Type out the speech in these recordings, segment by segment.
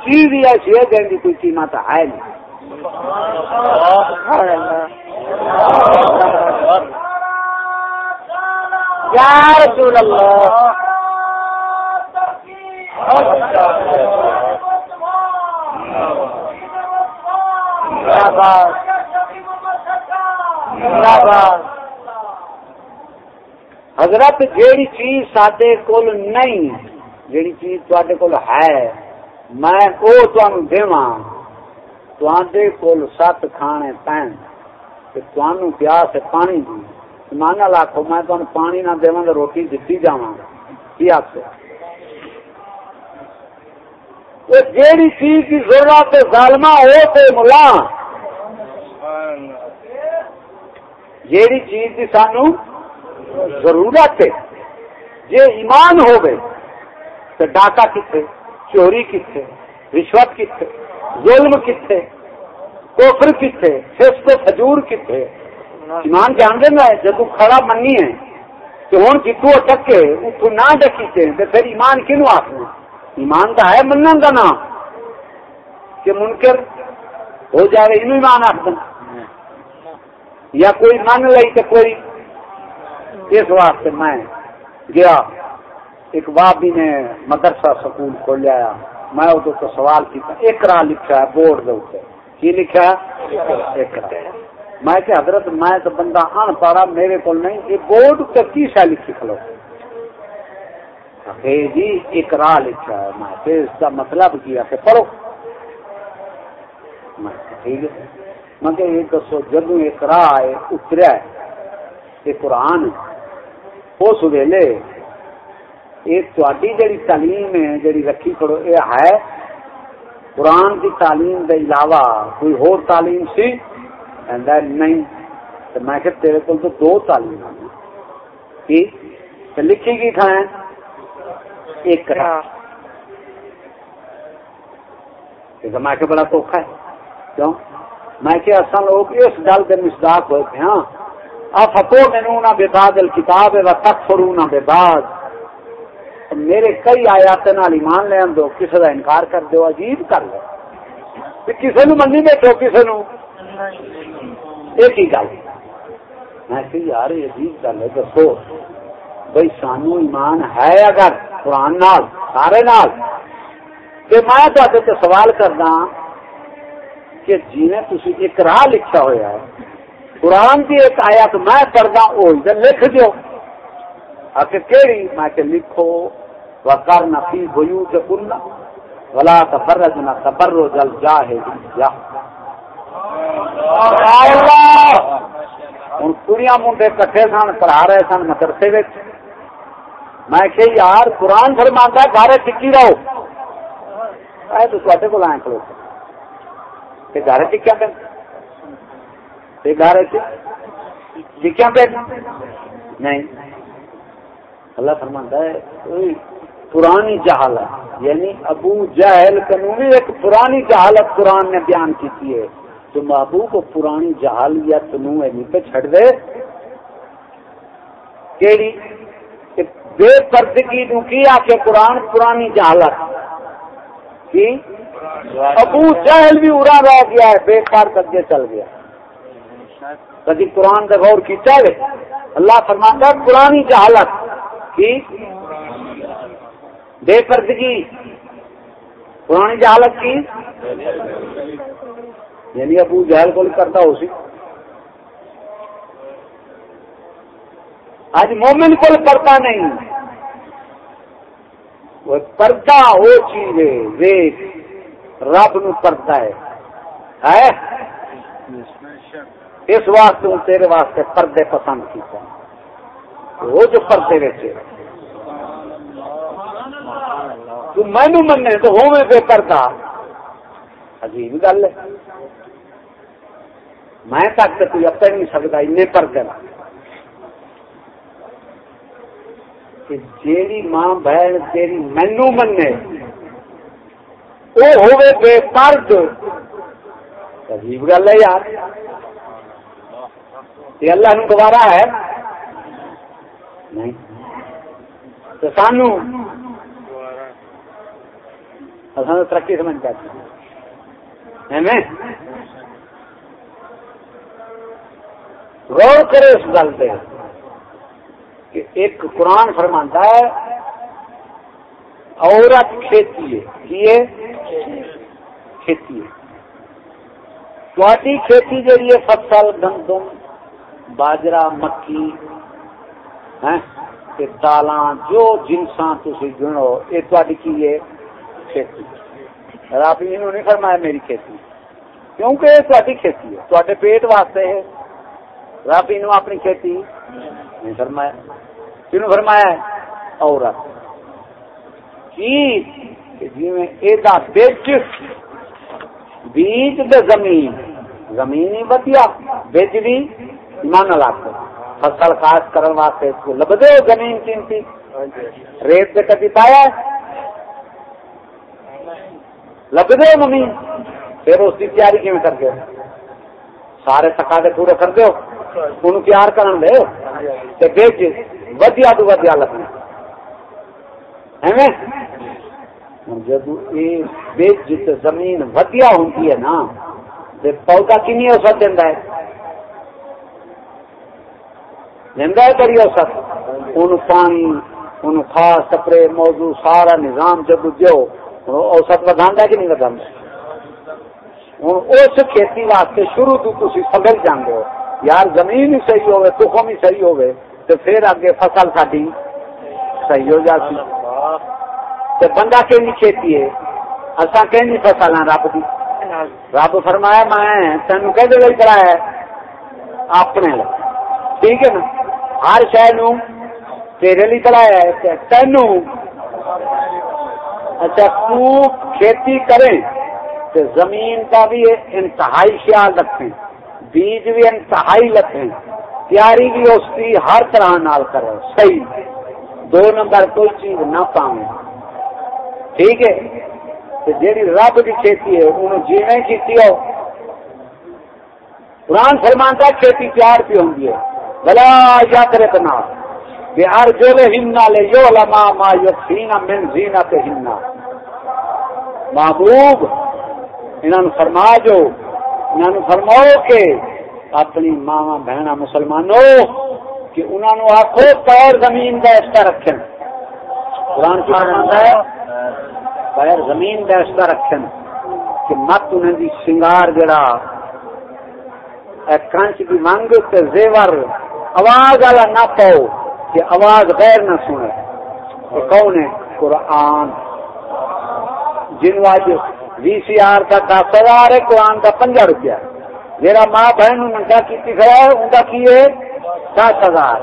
چیز ہی ایسی ہے جن کی کوئی قیمت ہے نہیں یا رسول اللہ حضرت جیڑی چیز سڈے کول نہیں جیڑی چیز تے کول ہے میں وہ تمہیں دوا تے کول سات کھانے پین تمہوں پیاس پانی دی۔ ایمان مان لاکھو میں تمہیں پانی نہ دوا تو روٹی دیتی جا کی آپ جیڑی چیز کی ضرورت ظالمہ ہو تو ملا۔ جیڑی چیز کی سانو ضرورت ہے جی ایمان ہو گئے تو ڈاکہ کتنے چوری کتنے رشوت کتنے ظلم کتنے کوفر کتنے فسق فجور کتنے ایمان جان دینا ہے جب کھڑا منی ہے کہ ہوں جتو ٹکے اتو نہ ڈکی تو پھر ایمان کنو آخنا ایمان کا ہے منن کا نام۔ کہ منکر ہو جائے یہ ایمان آخر یا کوئی من لئی تو کوئی اس واسطے میں گیا۔ ایک بابی نے مدرسہ سکول کھولیا میں ادو تو سوال کیا ایک راہ لکھا ہے، بورڈ دے کی لکھا ہے؟ ایک میں کہ حضرت، میں تو بندہ ان پڑھا میرے کو نہیں، یہ بورڈ پہ کی شا لکھی کھلو؟ جی ایک راہ لکھا ہے۔ میں پھر اس کا مطلب کیا کہ پڑھو۔ ٹھیک ہے۔ میں کہ یہ دسو جدو ایک راہ اتریا یہ قرآن اس ویلے یہ جڑی تعلیم ہے جڑی رکھی کرو یہ ہے قرآن کی تعلیم کے علاوہ کوئی ہور تعلیم سی نہیں تو میں کہ تیرے کو تو دو تعلیم کی لکھی کی کھائیں ایک میں کہ بڑا دکھا ہے کیوں میں کہ اصل لوگ اس گل کے مصداق ہوئے ہاں فتو مینو نہ بے باد کتاب ہے تک فرو نہ بے باد میرے کئی آیات نال ایمان لے دو کسی کا انکار کر دو، عجیب کر لو۔ کسی نو منی بیٹھو کسی نو۔ ایک ہی گل۔ میں کہ یار عجیب گل ہے، دسو۔ بھائی سانو ایمان ہے اگر قرآن نال، سارے نال۔ کہ میں تے سوال کردا ہاں کہ جی نے تھی ایک راہ لکھا ہوا ہے، قرآن کی ایک آیا تو میں پڑھدا وہ ادھر لکھ دو آخر کہڑی میں کہ لکھو۔ وکر نہ فی بھیو کے کلنا ولا تبرج نہ تبرو جل جاہے یا ہوں کڑیاں منڈے کٹھے سن، پڑھا رہے سن مدرسے میں کہ یار، قرآن فرماتا ہے گھر ٹکی رہو۔ اے تو تے کو لائن کھلو۔ گھر ٹکیا پہ گھر ٹکیا پہ نہیں۔ اللہ فرماتا ہے پرانی جہالت۔ یعنی ابو جہل قانونی ایک پرانی جہالت قرآن نے بیان کی ہے تو ابو کو پرانی جہالیت نو یعنی پہ چھڑ دے۔ کیڑی؟ بے پردگی نو کی آخر قرآن پرانی جہالت۔ کی؟ ابو جہل بھی ارا رہ گیا ہے، بے کار کر چل گیا۔ کبھی قرآن کا غور کی چلے اللہ فرماتا ہے پرانی جہالت۔ کی؟ بے پردگی۔ پرانی جہالت کی؟ یعنی ابو جہل کو کرتا ہو سی۔ آج مومن کو پڑتا نہیں۔ وہ پردہ وہ چیز ہے۔ ویک رب نو پڑتا ہے۔ اس واسطے تیرے واسطے پردے پسند کیتا وہ جو پردے ویچے۔ تو مینو منے تو ہو میں پہ عجیب گل ہے۔ میں تک تو کوئی اپنے نہیں سکتا ان پردے نا جیڑی ماں بہن تیری مینو منے وہ ہوئے بے پرد عجیب گل ہے یار۔ یہ اللہ نو دوبارہ ہے۔ نہیں۔ تو سانو اصل ترقی سمجھ پاتے ہیں۔ غور کرے اس گل پہ کہ ایک قرآن فرماتا ہے، عورت کھیتی ہے۔ کیے کھیتی ہے۔ کھیتی جہی ہے، فصل، گندم باجرا مکی ہاں، دالاں جو جنساں تھی گنو یہ تاری کی ہے؟ کھیتی۔ رب انہوں نے فرمایا میری کھیتی۔ کیونکہ یہ تاری کھیتی ہے تے پیٹ واسطے ہے۔ رب ان اپنی کھیتی نہیں فرمایا۔ کیوں فرمایا ہے عورت کی جی میں بیچ بیج دے زمین۔ زمین ہی ودیا بیج بھی من لاکھ فصل خاص کرنے واسطے لبدے، زمین قیمتی ریت سے کبھی پایا لبدے زمین پھر اس کی تیاری کیون کر کے سارے تقاضے پورے کر دو ان تیار کرن دے تے بیچ ودیا تو ودیا لگنا جب یہ بیچ زمین ودیا ہوتی ہے نا، تے پودا کنی اوسط دینا ہے؟ لینا ہے کری اوسط؟ ان پانی ان خاص سپرے موضوع، سارا نظام جب دو اوسط ودا کہ نہیں ودا ہوں، اس کھیتی واسطے شروع تو تھی سمجھ جانے ہو۔ یار، زمین ہی صحیح ہوئے تخم ہی صحیح ہوئے تو پھر اگے فصل ساری صحیح ہو جاتی۔ تو بندہ کہ کھیتی ہے؟ اصا کہ فصل ہیں رب کی رب فرمایا، میں تین کہ کرایا اپنے ٹھیک ہے نا؟ ہر شہر تیرے لیے کرایا ہے تین اچھا تو کھیتی کرے تو زمین کا بھی انتہائی خیال رکھیں، بیج بھی انتہائی رکھیں، تیاری بھی اس کی ہر طرح نال کرے صحیح۔ دو نمبر کوئی چیز نہ پاؤں ٹھیک ہے؟ جیڑی رب کی کھیتی ہے، انہوں جی نہیں کی ہو قرآن فرمان کا کھیتی تیار پہ ہوں گی بلا یا کرے کنا بہار جو ہمنا لے جو لما ما یقینا من زینا تے ہمنا محبوب انہوں فرما جو انہوں فرماؤ کہ اپنی ماوا بہن مسلمانوں کہ انہوں نے آخو پیر زمین کا اس کا رکھیں قرآن ہے، پیر زمین دستا رکھن کہ مت انہیں دی سنگار جڑا کنچ کی منگ تے زیور آواز والا نہ پاؤ کہ آواز غیر نہ سنے۔ کون ہے؟ قرآن۔ جن واج وی سی آر کا دس ہزار ہے، قرآن کا پنجا روپیہ۔ جہاں ماں بہن منگا کی کھڑا ہے ان کا کی ہے؟ دس ہزار۔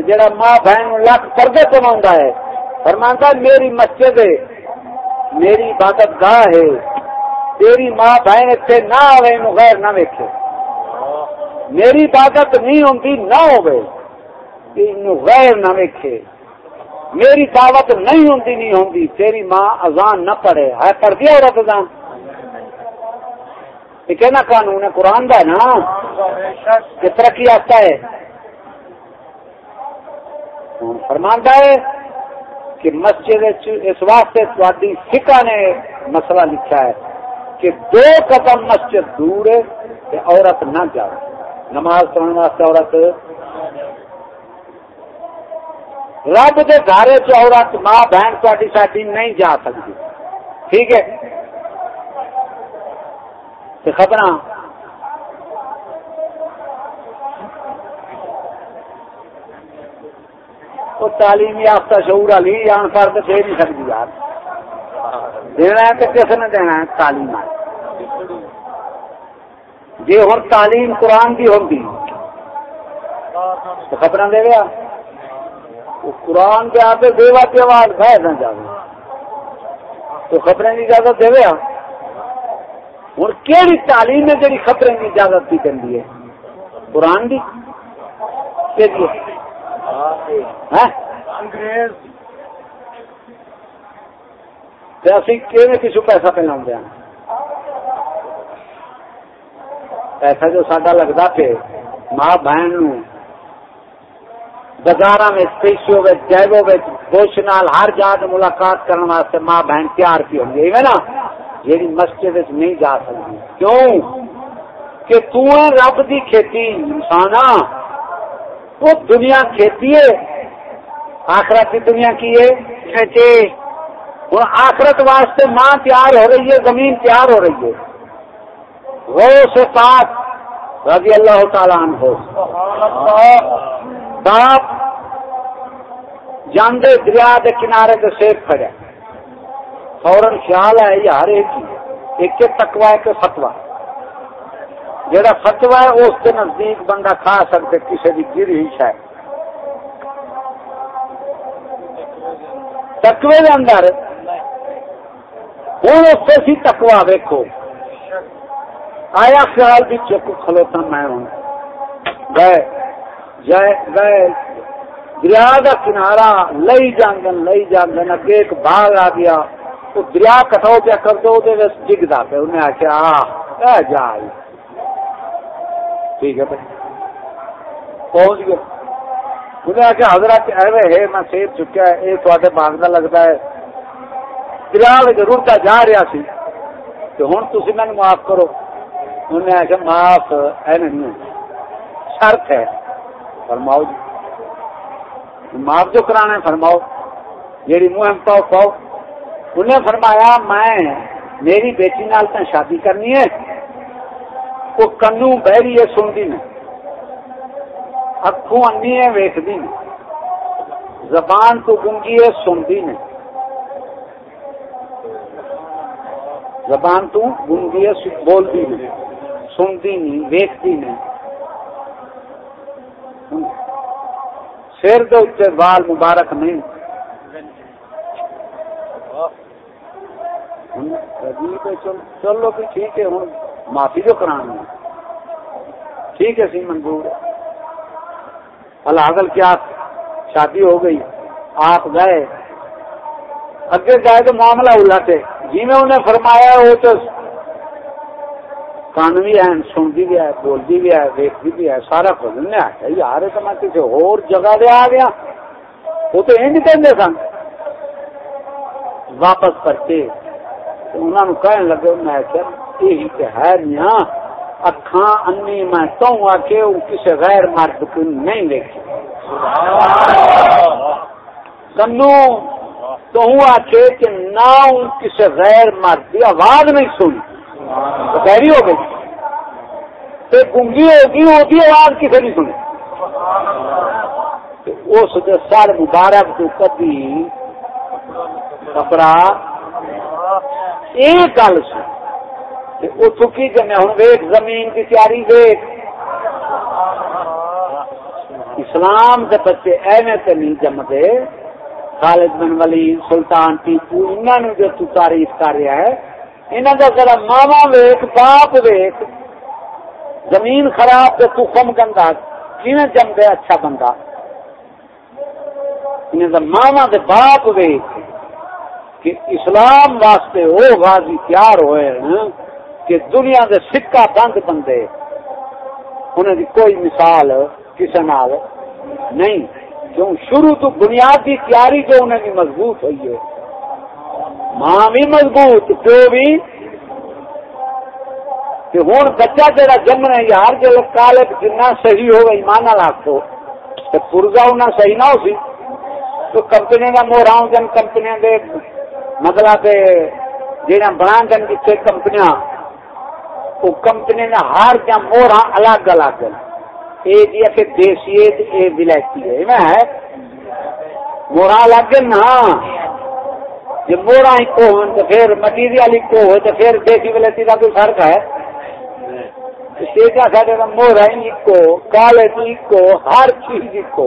جہاں ماں بہن لکھ پردے کما ہے فرماتا میری مسجد ہے، میری عبادت گاہ ہے۔ تیری ماں بہن اتنے نہ آئے غیر نہ ویکے میری عبادت نہیں ہوتی نہ ہوئے غیر نہ ویکے میری دعوت نہیں ہوتی نہیں ہوتی تیری ماں اذان نہ پڑھے۔ ہے پڑھ دیا عورت اذان؟ یہ کہنا قانون ہے، قرآن کا ہے نا؟ کہ ترقی آتا ہے۔ فرماندہ ہے کہ مسجد اس واسطے تاری فکا نے مسئلہ لکھا ہے کہ دو قدم مسجد دور ہے کہ عورت نہ جائے نماز پڑھنے واسطے عورت رب کے گھر عورت ماں بہن تاری نہیں جا سکتی ٹھیک ہے؟ خبر تعلیم یافتہ شعور والی جان پر تو دے نہیں سکتی یار۔ دینا ہے تو کس نے دینا ہے؟ تعلیم۔ جی ہوں تعلیم قرآن کی ہوگی تو خبر دے گیا قرآن کے آپ بےوا کی آواز بہ نہ جائے تو خبریں کی اجازت دے گیا ہوں کہڑی تعلیم ہے جی خبریں کی اجازت کی کرتی ہے قرآن کی کسی ہاں؟ پیسہ پہنا پیسہ جو سڈا لگتا کہ ماں بہن بازار میں پیشو جیبو گوش نال ہر جا ملاقات کرنے واسطے ماں بہن تیار کی ہوں گی نا؟ جی مسجد نہیں جا سکتی کیوں؟ کہ تو رب دی کھیتی انسان وہ دنیا کھیتی ہے۔ آخرت کی دنیا کی ہے؟ کھیتی۔ ہوں آخرت واسطے ماں تیار ہو رہی ہے، زمین تیار ہو رہی ہے۔ وہ سے پاک رضی اللہ تعالیٰ عنہ۔ باپ جاندے دریا دے کنارے دے سیب کھڑے۔ فوراً خیال ہے۔ یار ایک ایک تکوا ایک فتوا جہاں فتوا ہے، اس کے نزدیک بندہ کھا سکتے کسی کی گر ہی شاید۔ تکوے کے اندر ہوں اس سے سی تکوا ویکو آیا خیال بھی چک کھلوتا میں ہوں۔ گئے۔ دریا کا کنارا لئی جانگن لئی جانگن، اگے ایک باغ آ گیا۔ تو دریا کٹاؤ پیا کر دو جگتا پہ انہیں آخیا آ جا ٹھیک ہے بھائی۔ پہنچ گئے۔ انہیں آخیا حضرت ایوے ہے، میں سیب چکیا ہے یہ تے باغ کا لگتا ہے۔ دریا رڑتا جا رہا سی۔ تو ہوں تھی مین معاف کرو۔ انہیں آخیا معاف ہے نہیں۔ شرط ہے۔ فرماؤ جی۔ معاف جو کرانا ہے فرماؤ۔ جیڑی منہ پاؤ پاؤ انہیں فرمایا، میں، میری بیٹی نال تو شادی کرنی ہے۔ وہ کنو بہری ہے سنتی نے۔ اکھوں انی ہے ویکتی نے۔ زبان تو گنگی ہے سنتی نے۔ زبان تو گنگی ہے بولتی نے۔ سنتی نہیں ویکتی نے۔ سر دے بال مبارک نہیں۔ چلو بھی ٹھیک ہے ہوں معافی جو کرانی ٹھیک ہے سی منظور اللہ کیا شادی ہو گئی، آپ گئے۔ اگے گئے تو معاملہ الٹ ہے۔ جی میں انہیں فرمایا وہ تو کان بھی ہے، سنتی بھی ہے، بولتی بھی ہے، دیکھتی بھی ہے، سارا کچھ نے آخیا یار تو میں کسی ہور جگہ دے آ گیا۔ وہ تو یہ کہتے سن۔ واپس پرچے۔ انہوں نے کہنے لگے، میں آخیا یہی تو ہے نیا اکھاں انی میں تو آ کے کسی غیر مرد کو نہیں دیکھی کنو تو آ کے کہ نہ کسی غیر مرد کی آواز نہیں سنی۔ بہری ہو گئی۔ تو گنگی ہوگی ہوگی آواز کسی نہیں سنی۔ اس سر مبارک تو کبھی کپڑا یہ گل سی وہ چکی جنے ہوں ویٹ زمین کی تیاری ویٹ اسلام کے بچے ایویں تو نہیں جمتے خالد بن ولی سلطان ٹیپو انہوں نے جو تو تعریف کر رہا ہے انہوں کا ذرا ماوا ویک باپ ویک زمین خراب تو تخم گندا کیون جم گیا اچھا بندہ؟ انہوں کا ماوا دے باپ ویک کہ اسلام واسطے وہ غازی تیار ہوئے ہیں کہ دنیا دے سکہ بند بندے۔ انہیں کوئی مثال کسی نال نہیں۔ کیوں؟ شروع تو بنیادی تیاری جو انہیں مضبوط ہوئی ہے۔ ماں بھی مضبوط پیو بھی ہوں بچہ جہاں جمنا یار جی کالے جنا صحیح ہوگا ایمان آخو تو پورزا انہیں صحیح نہ ہو سی، تو مطلب کمپنی کا مورا جن کمپنی کے مطلب جہاں بنا دن جتنے کمپنیاں وہ کمپنی نے ہر جا مورا الگ الگ۔ یہ جی کہ دیسی ہے ولائتی ہے میں ہے؟ مورا الگ نا جی ہو تو پھر مٹیریل ایک ہو تو پھر دیسی ولائتی کا کوئی فرق ہے؟ ساڈے کا مورا ایک کالے ایک ہر چیز ایک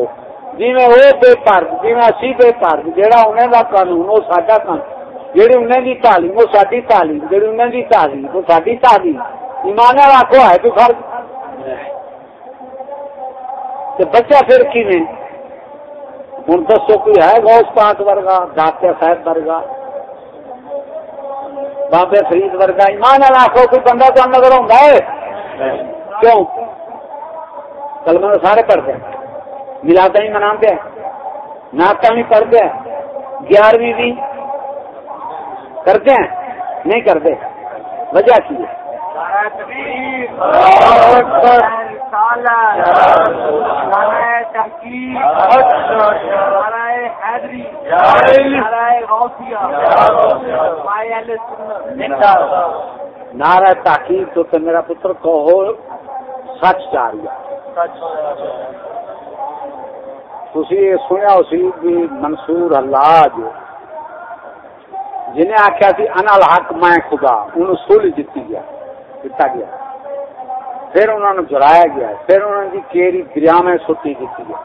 جی میں وہ بے پرد جی میں اسی بے پرد جہاں انہیں کا قانون وہ ساڈا قانون۔ جہی انہیں کی تعلیم وہ ساری تعلیم۔ جہی انہیں کی تعلیم وہ ساری تعلیم۔ ایمان آخو ہے تو فرق؟ بچہ پھر کی ہوں دسو کوئی ہے گوش پاک ورگا ڈاکٹر صاحب ورگا۔ بابے فرید ورگا۔ ایمان آخو کوئی بندہ تو نظر آتا ہے؟ کیوں؟ کلمہ سارے پڑھتے ہیں۔ ملادا ہی منا پیا نعت بھی پڑھتے ہیں۔ گیارہویں بھی کرتے ہیں۔ نہیں کرتے۔ وجہ کی ہے؟ نارا تحقیق تو میرا پتر کہو، سچ چار تھی سنیا اسی بھی منصور حلاج جنہیں آخیا سی انل حق میں خدا، انہوں سولی جیتی گیا۔ دیتا گیا پھر انہوں نے جلایا گیا پھر انہوں نے کیری دریا میں سوٹی دیتی گیا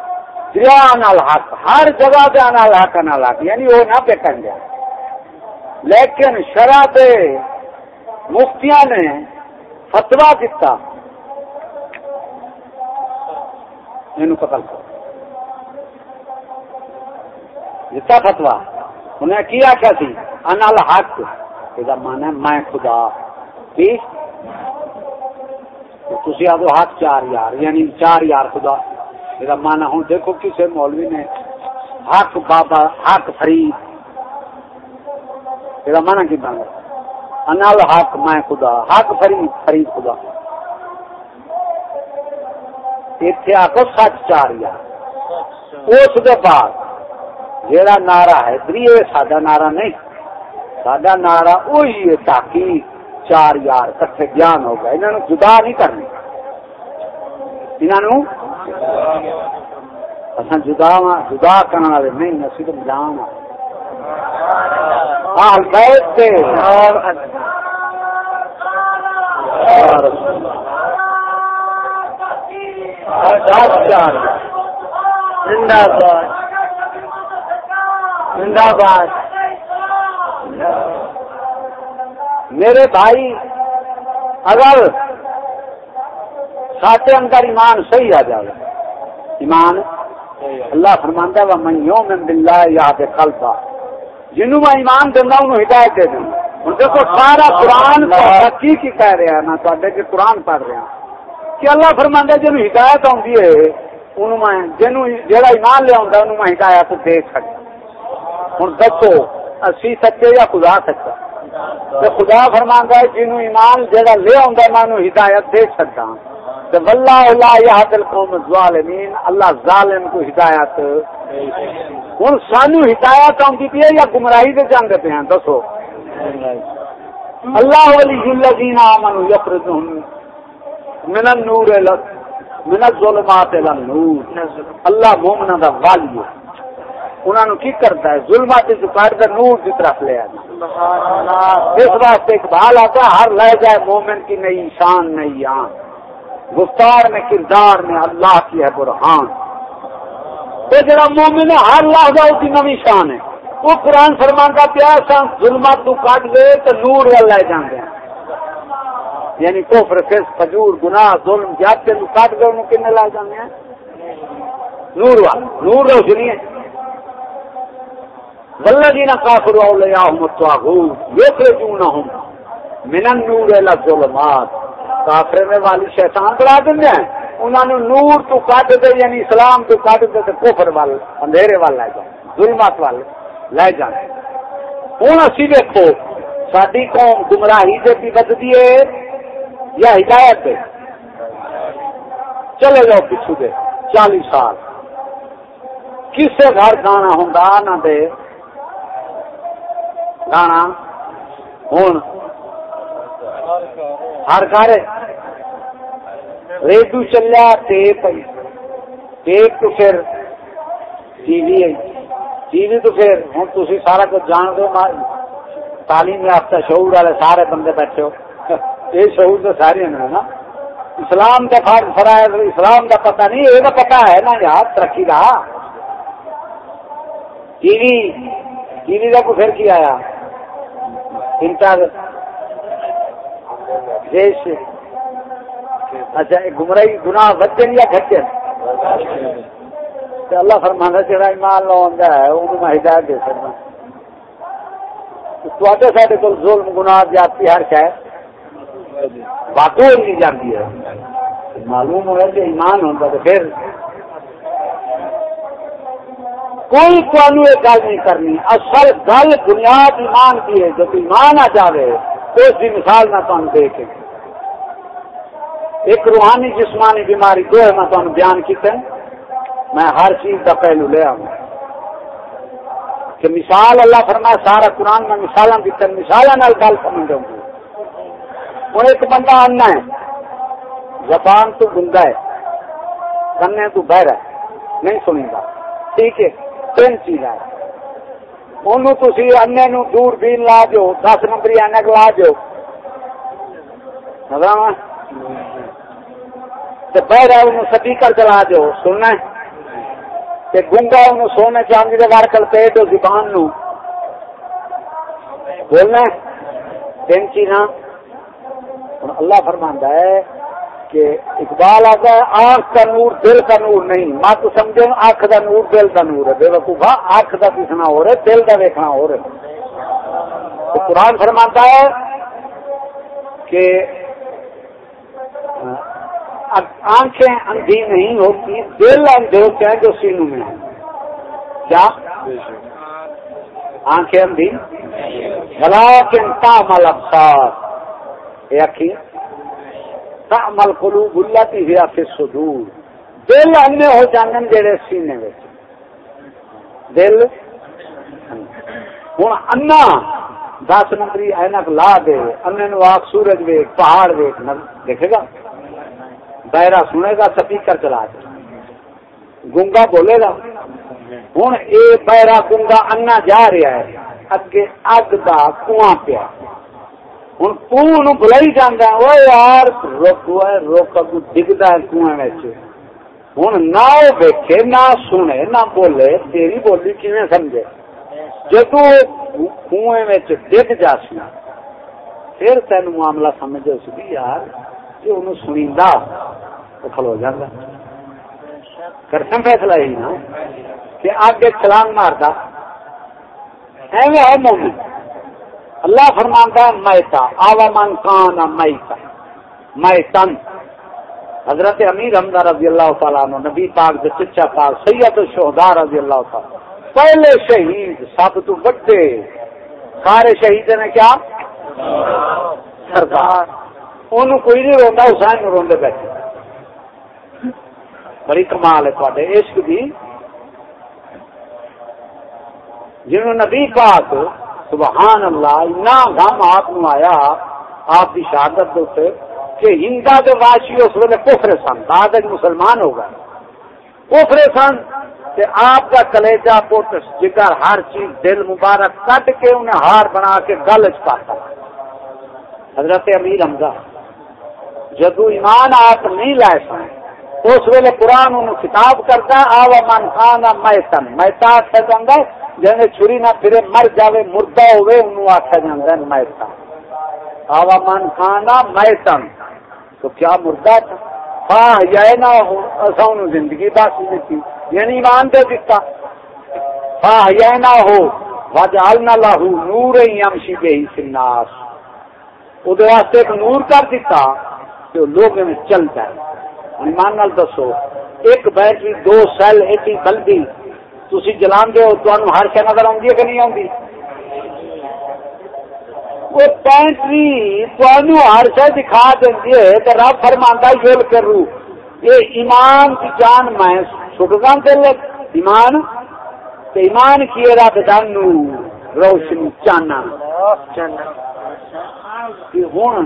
دریا انل حق ہر جگہ پہ انل حق انل حق یعنی وہ نہ پیٹن گیا لیکن شرح مفتیاں نے فتوا دیتا یہ قتل کرو دیتا فتوا انہیں کیا کیا سی انل حق یہ من ہے میں خدا ٹھیک تھی آدھو حق چار یار یعنی چار یار خدا۔ یہ من ہوں، دیکھو کسی مولوی نے حق بابا، حق فرید۔ یہ من کی بن انل حق میں خدا، حق فرید فرید خدا۔ اتنے آکو سچ چار یار۔ اس بعد جیڑا نعرہ ہے دری نعرہ نہیں۔ ساڈا نعرہ وہی ہے تاکہ چار یار کٹھے گیان ہو گیا انہوں جدا نہیں کرنی۔ انہوں اصا جدا جدا کرنے والے نہیں اسی تو جان آل بیت سے زندہ باد زندہ باد میرے بھائی، اگر ساتے اندر ایمان صحیح آ جائے، ایمان اللہ فرماندہ و من یوم باللہ یاد قلبا جنہوں میں ایمان دینا انہوں ہدایت دے دوں ان دیکھو، سارا قرآن کی کی کہہ رہے ہیں نا تو کہ قرآن پڑھ رہے ہیں کہ اللہ فرماندہ جنہوں ہدایت آتی ہے، انہوں میں جنہوں جہاں ایمان لیا انہوں میں ہدایت دے سکتا ہوں دسو، اسی سچے یا خدا سچا؟ تو خدا فرما ہے جنو ایمان جہاں لے آؤں میں ہدایت دے سکتا اللہ اللہ ظالم کو ہدایت۔ ہوں سانو ہدایت آتی پی یا گمراہی دے جانتے پہ ہیں؟ دسو۔ اللہ ولی الذین آمنوا یخرجهم من النور من الظلمات الى النور۔ اللہ مومنہ دا والی ہے۔ انہوں کی کرتا ہے؟ ظلمات کاٹ کر نور کی طرف لے آنا۔ اس واسطے اقبال آتا ہر جائے مومن کی نئی شان نئی آن۔ گفتار میں کردار میں اللہ کی ہے برہان۔ تو جڑا مومن ہے ہر لحظہ اس کی نئی شان ہے۔ وہ قرآن فرمان کا پیار ظلمات تو کاٹ دے تو نور وال لے جانے یعنی کوفر فیس فجور گناہ ظلم جاتے تو کاٹ گئے انہوں کنے لے جانے نور وال۔ نور روشنی ہے۔ والذین کافروا اولیاءهم الطاغوت یخرجونهم من النور الى الظلمات. کافر میں والی شیطان بڑا دیں ہیں. انہوں نے نور تو کٹ دے یعنی اسلام تو کٹ دے تو کفر وال، اندھیرے وال لے جائیں ظلمات وال لے جائیں ہوں اسی دیکھو ساری قوم گمراہی سے بھی بدتی ہے، یا ہدایت دے چلے جاؤ پچھو دے، چالیس سال۔ کسے گھر گانا ہوں نہ دے گانا۔ ہوں ہر گھر۔ ریڈیو چلیا، ٹیپ آئی۔ ٹیپ تو پھر ٹی وی آئی۔ ٹی وی تو پھر ہوں تھی سارا کچھ جان دو تعلیم یافتہ، شعور والے سارے بندے بیٹھے ہو۔ یہ شعور تو سارے ہیں نا۔ اسلام کا فرض، فرائض، اسلام کا پتہ نہیں، یہ تو پتہ ہے نا یار، ترقی کا ٹی وی ٹی وی کا کو پھر کیا آیا؟ انٹر دیش اچھا گمراہی گناہ بچن یا گھٹن اللہ فرمانا جڑا ایمان لو ہے میں ہدایت دے ظلم، گناہ جاتی ہر شاید باتوں نہیں ہے۔ معلوم ہوا کہ ایمان ہوتا تو پھر کوئی تمہیں یہ گل نہیں کرنی۔ اصل گل بنیاد ایمان کی ہے۔ جب ایمان آ جائے اس کی مثال میں تمہیں دے کے۔ ایک روحانی جسمانی بیماری دو ہے، میں تمہیں بیان کیتے میں ہر چیز کا پہلو لے آؤں کہ مثال اللہ فرمایا، سارا قرآن میں مثال دیتے مثال گل سمجھ گی۔ ہوں ایک بندہ آنا ہے، زبان تو گنگا ہے، کنے تو بہر ہے۔ نہیں سنی گا ٹھیک ہے۔ تین چیز ہے انہوں تھی انے نو دور بین لا دو دس نمبری اینک لا دو بہر ہے انہوں سپیکر چلا دو سننا گنگا انہوں سونے چاندی کے وار کل پہ دو زبان نو بولنا تین چیزاں اللہ فرماندہ ہے کہ اقبال آتا ہے، آنکھ کا نور دل کا نور نہیں۔ مت سمجھے آنکھ کا نور دل کا نور ہے۔ بے وقوفا آنکھ کا دکھنا ہو رہا ہے، دل کا دیکھنا ہو رہا تو قرآن فرماتا ہے کہ آنکھیں اندھی نہیں ہوتی، دل اندھے ہوتے ہیں جو سینوں میں ہیں۔ کیا؟ آنکھیں اندھی؟ بلا کے تامل افسار یہ تعمل قلوب اللہ التي هي في الصدور. دل انے ہو جانن جڑے سینے وچ. دل؟ ہن انا دس نمبری اینک لا دے، انے نو آخ سورج ویک پہاڑ ویک دیکھے گا؟ دائرہ سنے گا، سپیکر چلا دے۔ گنگا بولے گا؟ ہوں، اے بہرا گنگا انا جا رہا ہے، اگے اگ دا کنواں پیا۔ ہوں توں بلائی جانا وہ یار روک روک ڈگتا ہے کنویں ہوں نہ وہ ویکے نہ سنے نہ بولے تیری بولی کھے سمجھے جدو کنویں ڈگ جا سی پھر تین معاملہ سمجھ اس سی یار جی انہوں سنی تو کھلو جانا کرسم فیصلہ ہی نا کہ آگے چلان مارتا ایویں ہے مومن اللہ فرمانتا ہے، میتا آوا من کان میتا، میتن۔ حضرت امیر حمدہ رضی اللہ تعالیٰ عنہ، نبی پاک دے چچا پاک، سید الشہداء رضی اللہ تعالیٰ پہلے شہید، سب تو بڑے۔ سارے شہید نے کیا؟ سردار انہوں کوئی نہیں روندا، حسین روندے بیٹھے۔ بڑی کمال ہے تھوڑے عشق دی۔ جنہوں نبی پاک سبحان اللہ اتنا غم آپ نو آیا، آپ کی شہادت دے کہ ہندا کے واشی اس ویلے کفر سن، بعد مسلمان ہو گئے۔ کفر سن کہ آپ کا کلیجا پوت جگر ہر چیز دل مبارک کٹ کے انہیں ہار بنا کے گل چاہتا حضرت امیر حمزہ، جدو ایمان آپ نہیں لائے سن اس ویلے قرآن انہوں خطاب کرتا آوا من خان میتن۔ میتا سے جن چھری نہ پھرے مر جاوے، مردہ ہوئے انہوں آخیا جاتا ہے میتا۔ آوا من کھانا میتن۔ تو کیا مردہ تھا؟ ہاں یہ نہ ہو اصا زندگی باسی دیتی یعنی ایمان دے دیتا ہاں یہ نہ ہو۔ وجعلنا له نور یمشی به الناس۔ او دے واسطے ایک نور کر دیتا جو لوگ میں چلتا ہے ایمان نال دسو ایک بیٹری دو سیل ایک بلدی تھی جلان دو تمہیں ہر شہ نظر آتی ہے کہ نہیں آتی وہ پینٹری تمہیں ہر شہ دکھا دینی ہے تو رب فرمانا یل کرو۔ یہ ایمان کی جان میں چھٹنا دل ایمان تو ایمان کی رب دن روشنی چانا۔ ہوں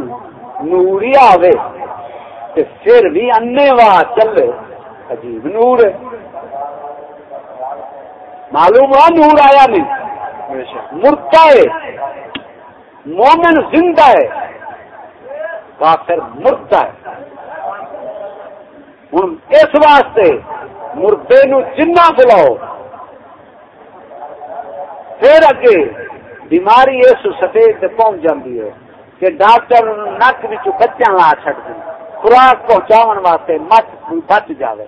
نور ہی آوے۔ پھر بھی انے واہ چلے۔ عجیب نور ہے۔ معلوم ہوا نور آیا نہیں۔ مرتا ہے۔ مومن زندہ ہے۔ کافر مرتا ہے۔ ہوں اس واسطے مردے نو جنا بلاؤ۔ پھر اگے بیماری اس سطح پہنچ جاتی ہے کہ ڈاکٹر نک بچہ لا چڑ دیں خوراک پہنچاؤ واسطے مت بچ جائے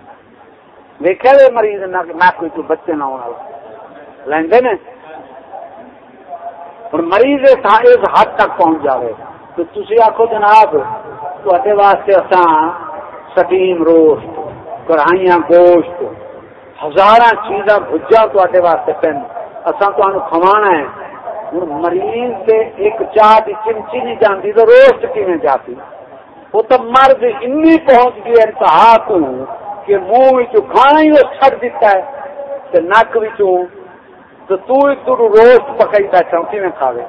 دیکھا مریض نک بچے نہ ہونے والا۔ لیندے نے؟ اور مریض اس حد تک پہنچ جائے تو تھی آخو جناب تے واسطے اساں سٹیم روسٹ، کڑھائیاں گوشت ہزار چیزاں بجا تے واسطے پین۔ اساں اصا کھوانا ہے۔ ہوں مریض سے ایک چاہ کی چمچی جی نہیں جاتی تو روسٹ کیون جاتی؟ وہ تو مرد این پہنچ گئی انتہا کو کہ منہ کھانا ہی وہ چڑ دیتا ہے نک تو تو روسٹ پکائی بیٹھا کیون کھاوے۔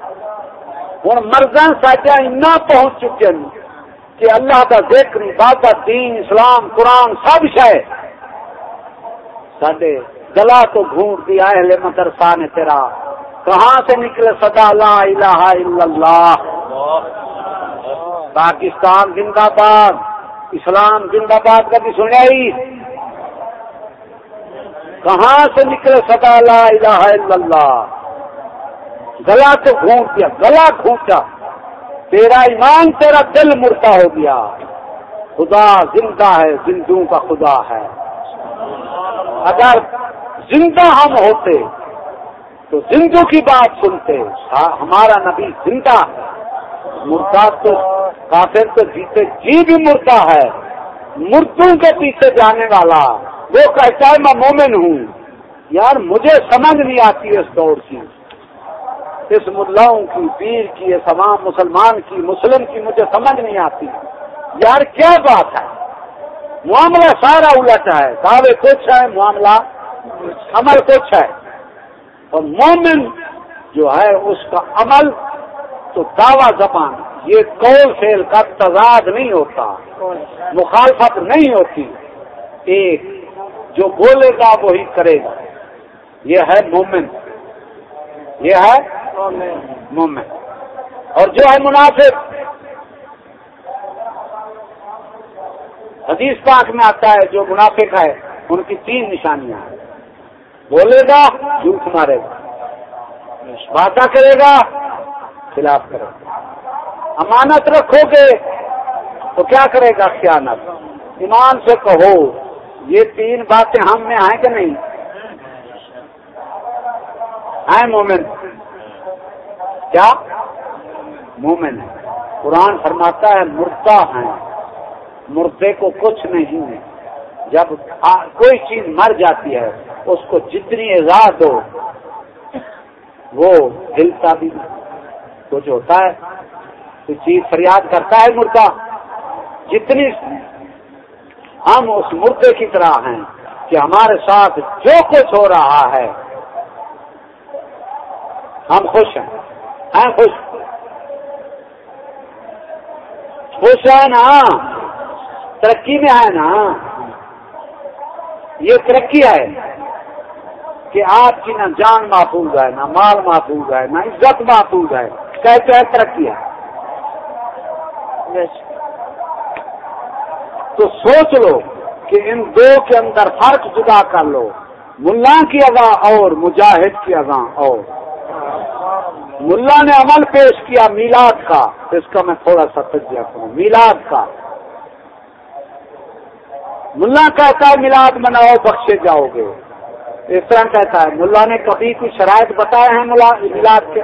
ہوں مرضاں ساجا اینا پہنچ چکے ہیں کہ اللہ کا ذکر بابا دین، اسلام، قرآن، سب شاید سڈے گلا تو گھونٹ دیا اہل مدرسہ نے تیرا۔ کہاں سے نکلے؟ صدا لا الہ الا اللہ۔ پاکستان زندہ باد، اسلام زندہ باد کا بھی سنیا ہی؟ کہاں سے نکلے صدا لا الہ الا اللہ؟ گلا تو گھونٹ دیا، گلا گھونٹا۔ تیرا ایمان، تیرا دل مرتا ہو گیا۔ خدا زندہ ہے، زندوں کا خدا ہے۔ اگر زندہ ہم ہوتے، تو زندوں کی بات سنتے۔ ہمارا نبی زندہ ہے۔ مردہ تو کافر تو جیتے جی بھی مردہ ہے۔ مردوں کے پیچھے جانے والا۔ وہ کہتا ہے؟ میں مومن ہوں۔ یار، مجھے سمجھ نہیں آتی اس دور کی۔ اس ملاؤں کی، پیر کی، اس عوام مسلمان کی، مسلم کی مجھے سمجھ نہیں آتی۔ یار، کیا بات ہے؟ معاملہ سارا الٹ ہے۔ دعوے کچھ ہے معاملہ عمل کچھ ہے۔ اور مومن جو ہے، اس کا عمل تو دعوی زبان۔ یہ کول فیل کا تضاد نہیں ہوتا؟ مخالفت نہیں ہوتی۔ ایک جو بولے گا وہی کرے گا۔ یہ ہے مومن۔ یہ ہے مومن۔ اور جو ہے منافق۔ حدیث پاک میں آتا ہے جو منافق ہے ان کی تین نشانیاں ہیں۔ بولے گا جھوٹ مارے گا۔ باتیں کرے گا خلاف کرے گا۔ امانت رکھو گے تو کیا کرے گا خیانت؟ ایمان سے کہو، یہ تین باتیں ہم میں ہیں کہ نہیں؟ ہیں مومن؟ کیا؟ مومن ہے قرآن فرماتا ہے، مردہ ہیں۔ مردے کو کچھ نہیں ہے۔ جب کوئی چیز مر جاتی ہے، اس کو جتنی اعزاز ہو وہ ہلتا بھی کچھ ہوتا ہے۔ کوئی چیز فریاد کرتا ہے مردہ، جتنی ہم اس مردے کی طرح ہیں کہ ہمارے ساتھ جو کچھ ہو رہا ہے، ہم خوش ہیں۔ ہیں خوش؟ خوش ہے نا؟ ترقی میں ہے نا؟ یہ ترقی ہے کہ آپ کی نہ جان محفوظ ہے، نہ مال محفوظ ہے، نہ عزت محفوظ ہے۔ کہتے ہیں ترقی ہے۔ تو سوچ لو کہ ان دو کے اندر فرق جدا کر لو۔ ملا کی اگاں اور، مجاہد کی اگاں اور۔ ملا نے عمل پیش کیا میلاد کا۔ اس کا میں تھوڑا سا تجزیہ کروں۔ میلاد کا۔ ملا کہتا ہے میلاد مناؤ، بخشے جاؤ گے۔ اس طرح کہتا ہے۔ ملا نے کبھی کوئی شرائط بتایا ہے میلاد کے؟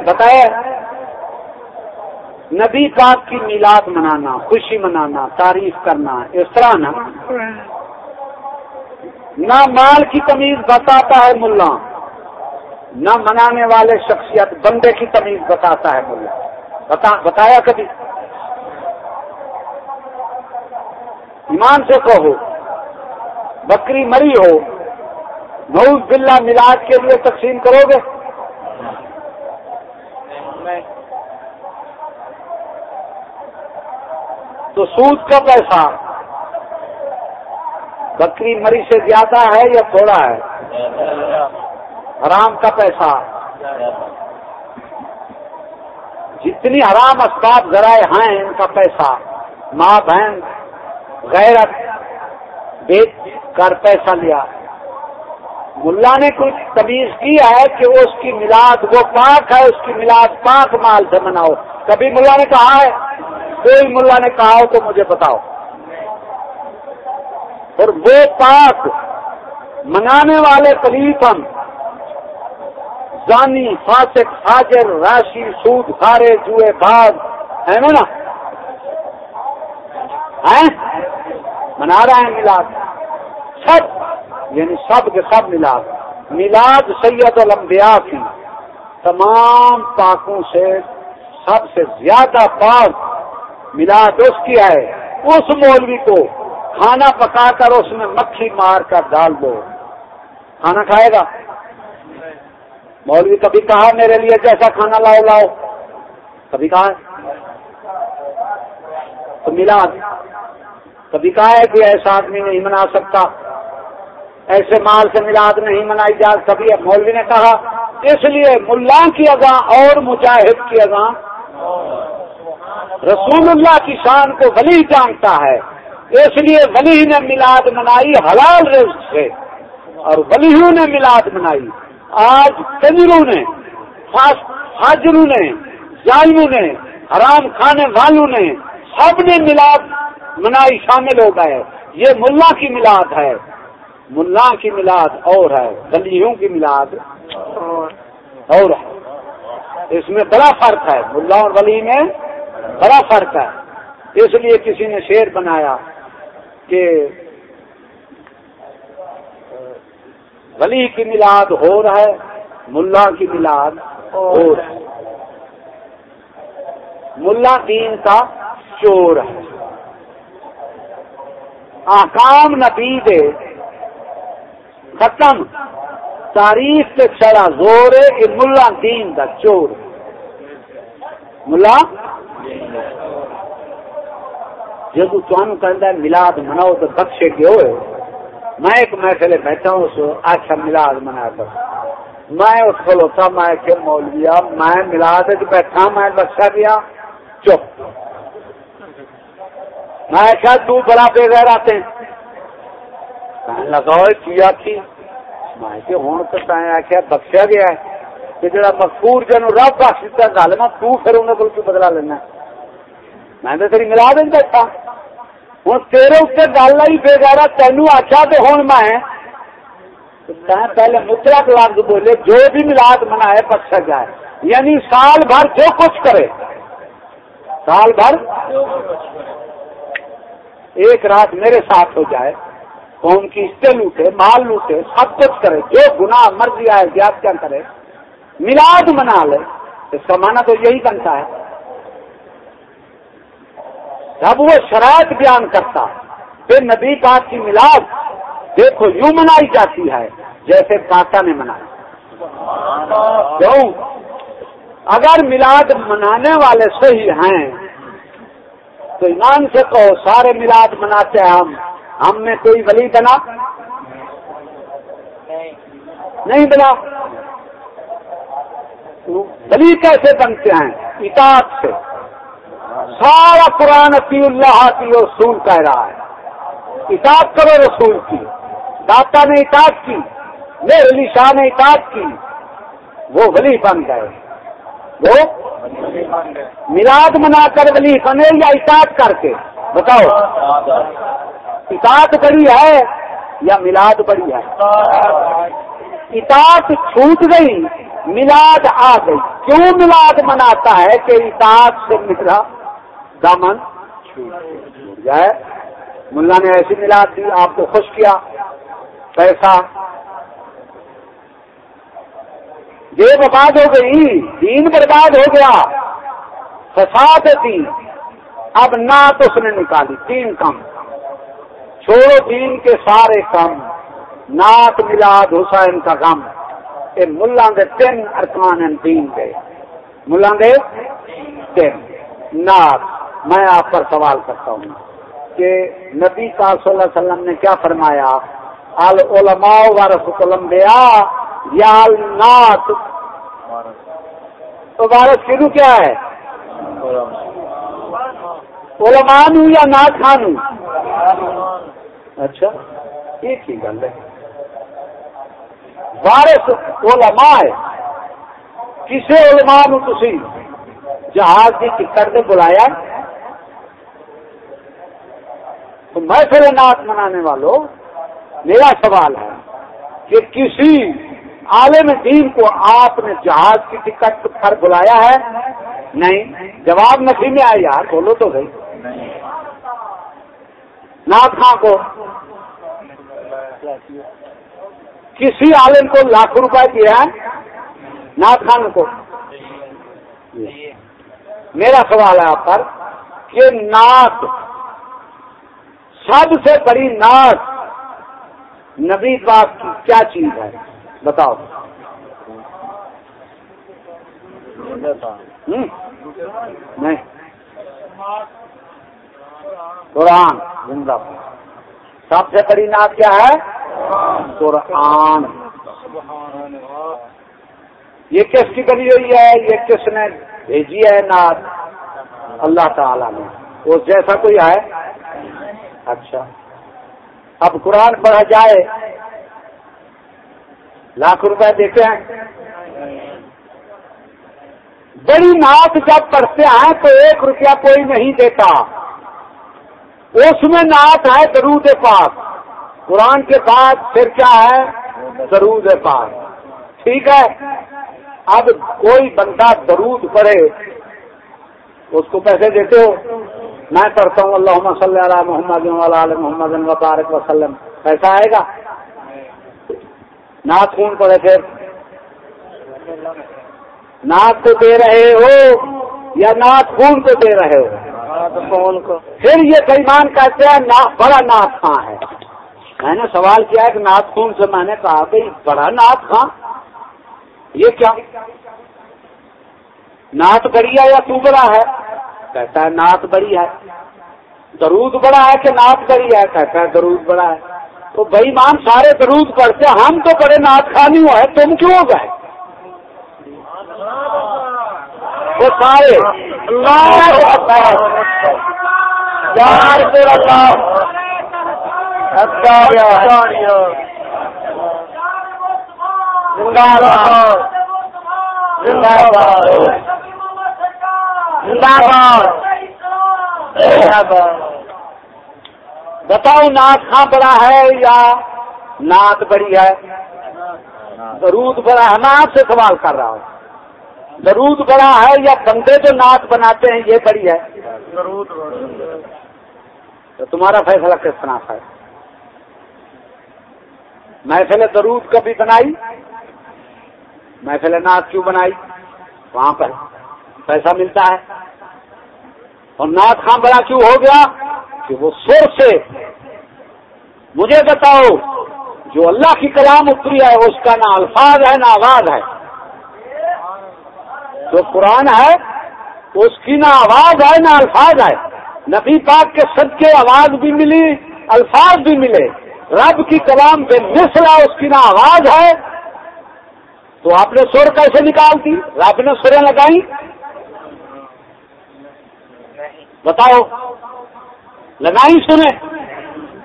بتایا نبی پاک کی میلاد منانا، خوشی منانا، تعریف کرنا، اس طرح نا۔ نہ مال کی تمیز بتاتا ہے ملا، نہ منانے والے شخصیت بندے کی تمیز بتاتا ہے ملا۔ بتا، بتایا کبھی؟ ایمان سے کہو، بکری مری ہو نوز بلا ملاد کے لیے تقسیم کرو گے۔ تو سود کا پیسہ؟ بکری مری سے زیادہ ہے یا تھوڑا ہے؟ حرام کا پیسہ۔ جتنی حرام اسباب ذرائع ہیں ان کا پیسہ۔ ماں، بہن، غیرت، بیچ کر پیسہ لیا۔ ملا نے کچھ تمیز کی ہے کہ اس کی ملاد وہ پاک ہے، اس کی ملاد پاک مال سے مناؤ۔ کبھی ملا نے کہا ہے کوئی ملا نے کہا ہو تو مجھے بتاؤ۔ اور وہ پاک منانے والے ہم، زانی، فاسق، حاجر، راشی، سود کھارے جوئے باغ ہے نا؟ منا رہے ہیں ملاد۔ سب یعنی سب کے سب میلاد میلاد سید الانبیاء کی تمام پاکوں سے سب سے زیادہ پاک میلاد اس کی ہے، اس مولوی کو کھانا پکا کر اس میں مکھی مار کر ڈال دو۔ کھانا کھائے گا؟ مولوی کبھی کہا میرے لیے جیسا کھانا لاؤ لاؤ۔ کبھی کہا؟ تو میلاد کبھی کہا ہے کہ ایسا آدمی نہیں منا سکتا۔ ایسے مال سے میلاد نہیں منائی جا کبھی مولوی نے کہا، اس لیے ملا کی اگاں اور مجاہد کی اگاں رسول اللہ کی شان کو ولی جانتا ہے۔ اس لیے ولی نے میلاد منائی حلال رزق سے۔ اور ولیوں نے میلاد منائی۔ آج کنجروں نے حاجروں نے ظالموں نے، حرام کھانے والوں نے سب نے میلاد منائی شامل ہو گئے۔ یہ ملا کی میلاد ہے۔ ملا کی میلاد اور ہے۔ ولیوں کی میلاد اور ہے۔ اس میں بڑا فرق ہے۔ ملا اور ولی میں بڑا فرق ہے۔ اس لیے کسی نے شیر بنایا کہ ولی کی میلاد ہو رہا ہے، ملا کی میلاد ہو رہا ہے۔ ملا دین کا چور ہے۔ آکام نبی دے ختم۔ تاریخ سے چڑا زور ہے کہ ملا دین کا چور۔ ملا جب تمہیں کہتا ہے ملاد مناؤ تو بخشے کے ہوئے۔ میں ایک محفل بیٹھا ہوں، اس اچھا ملاد منا کر میں اس کو لوتا میں کہ مولویا، میں ملاد بیٹھا، میں بخشا گیا چپ۔ میں کیا تو بڑا بے غیر آتے ہیں۔ لگاؤ کیا تھی میں کہ ہوں تو آخیا بخشا گیا ہے۔ کہ جڑا مقبور جنو رب بخش دیا گل میں تو پھر انہیں کو بدلا لینا ہے؟ میں تو تیری ملا دیں بیٹھا ہوں تیرے اتنے گل آئی، بے گارا تینوں آخیا تو ہوں میں۔ پہلے مترا لفظ بولے، جو بھی ملاد منائے، بخشا جائے۔ یعنی سال بھر جو کچھ کرے۔ سال بھر ایک رات میرے ساتھ ہو جائے۔ قوم کی اسٹے لوٹے، مال لوٹے، سب کچھ کرے۔ جو گناہ مرضی آئے زیاد کیا کرے۔ ملاد منا لے۔ اس کا معنی تو یہی بنتا ہے۔ جب وہ شرائط بیان کرتا پھر نبی پاک کی ملاد دیکھو یوں منائی جاتی ہے، جیسے کاکا نے منائی کیوں؟ اگر ملاد منانے والے صحیح ہیں، تو ایمان سے کہو، سارے ملاد مناتے ہیں ہم۔ ہم میں کوئی ولی بنا؟ نہیں بنا۔ ولی کیسے بنتے ہیں؟ اطاعت سے۔ سارا قرآن اطی اللہ کی رسول کہہ رہا ہے۔ اطاعت کرو رسول کی۔ داتا نے اطاعت کی، میرے علی شاہ نے اطاعت کی۔ وہ ولی بن گئے۔ وہ میلاد منا کر ولی بنے یا اطاعت کر کے۔ بتاؤ۔ اطاعت بڑی ہے یا میلاد بڑی ہے؟ اطاعت چھوٹ گئی، میلاد آ گئی۔ کیوں میلاد مناتا ہے کہ اطاعت سے میرا دامن جائے۔ ملا نے ایسی میلاد دی، آپ کو خوش کیا۔ پیسہ۔ یہ برباد ہو گئی، دین برباد ہو گیا۔ فساد دین اب نعت اس نے نکالی، تین کم۔ چھوڑو دین کے سارے کم۔ نعت ملاد حسین کا غم۔ یہ ملا دے تین ارکان دین کے ملا دے تین۔ نعت میں آپ پر سوال کرتا ہوں کہ نبی کا صلی اللہ علیہ وسلم نے کیا فرمایا؟ العلماء ورثت الانبیاء یا نعت تو وارث شروع کیا ہے؟ علماء ہوں یا نعت خان اچھا ایک ہی گل ہے۔ وارث علماء ہے۔ کسی علماء نو تسی جہاز کی ٹکٹ سے بلایا؟ تو میں پھر نعت منانے والوں، میرا سوال ہے کہ کسی عالم دین کو آپ نے جہاز کی ٹکٹ پر بلایا ہے؟ نہیں۔ جواب نفی میں آئے، یار، بولو تو بھائی نعت خاں کو۔ کسی عالم کو لاکھ روپے دیا ہے ناد خان کو۔ میرا سوال ہے آپ پر کہ نعت سب سے بڑی نعت نبی پاک کی کیا چیز ہے؟ بتاؤ۔ نہیں۔ قرآن۔ زندہ۔ سب سے بڑی نعت کیا ہے؟ قرآن۔ یہ کس کی بنی ہوئی ہے؟ یہ کس نے بھیجی ہے نعت اللہ تعالی نے۔ وہ جیسا کوئی ہے؟ اچھا۔ اب قرآن پڑھا جائے۔ لاکھ روپے دیتے ہیں۔ بڑی نعت جب پڑھتے ہیں تو ایک روپیہ کوئی نہیں دیتا۔ اس میں نعت ہے درود پاک۔ قرآن کے بعد پھر کیا ہے؟ درود پاک۔ ٹھیک ہے۔ اب کوئی بندہ درود پڑھے، اس کو پیسے دیتے ہو۔ میں پڑھتا ہوں اللہ صلی اللہ محمد علیہ محمد وبارک وسلم۔ پیسہ آئے گا؟ نعت خون پڑے پھر؟ نعت کو دے رہے ہو یا نعت خون کو دے رہے ہو؟ پھر یہ بےمان کہتے ہیں بڑا نعت خاں ہے۔ میں نے سوال کیا کہ نعت خون سے؟ میں نے کہا کہ بڑا نعت خاں یہ کیا؟ نعت بڑی ہے یا تو ہے؟ کہتا ہے، نعت بڑی ہے۔ درود بڑا ہے کہ نعت بڑی ہے، کہتا ہے درود بڑا ہے۔ تو بھائی مان سارے درود پڑھتے ہم تو بڑے نعت خانی ہوئے تم کیوں گئے؟ وہ سارے بتاؤ نعت خاں بڑا ہے یا نعت بڑی ہے؟ درود بڑا ہے، میں آپ سے سوال کر رہا ہوں۔ درود بڑا ہے یا بندے جو نعت بناتے ہیں یہ بڑی ہے؟ تو تمہارا فیصلہ کس طرح ہے محفل درود کبھی بنائی؟ محفل نعت کیوں بنائی؟ وہاں پر۔ پیسہ ملتا ہے۔ اور نعت خاں بڑا کیوں ہو گیا کہ وہ سور سے مجھے بتاؤ، جو اللہ کی کلام اتری ہے، اس کا نہ الفاظ ہے، نہ آواز ہے۔ جو قرآن ہے، اس کی نہ آواز ہے، نہ الفاظ ہے۔ نبی پاک کے سب کے آواز بھی ملی، الفاظ بھی ملے۔ رب کی کلام بے مسلا اس کی نہ آواز ہے۔ تو آپ نے سور کیسے نکال دی؟ رب نے سوریں لگائی۔ بتاؤ۔ لگائی سنے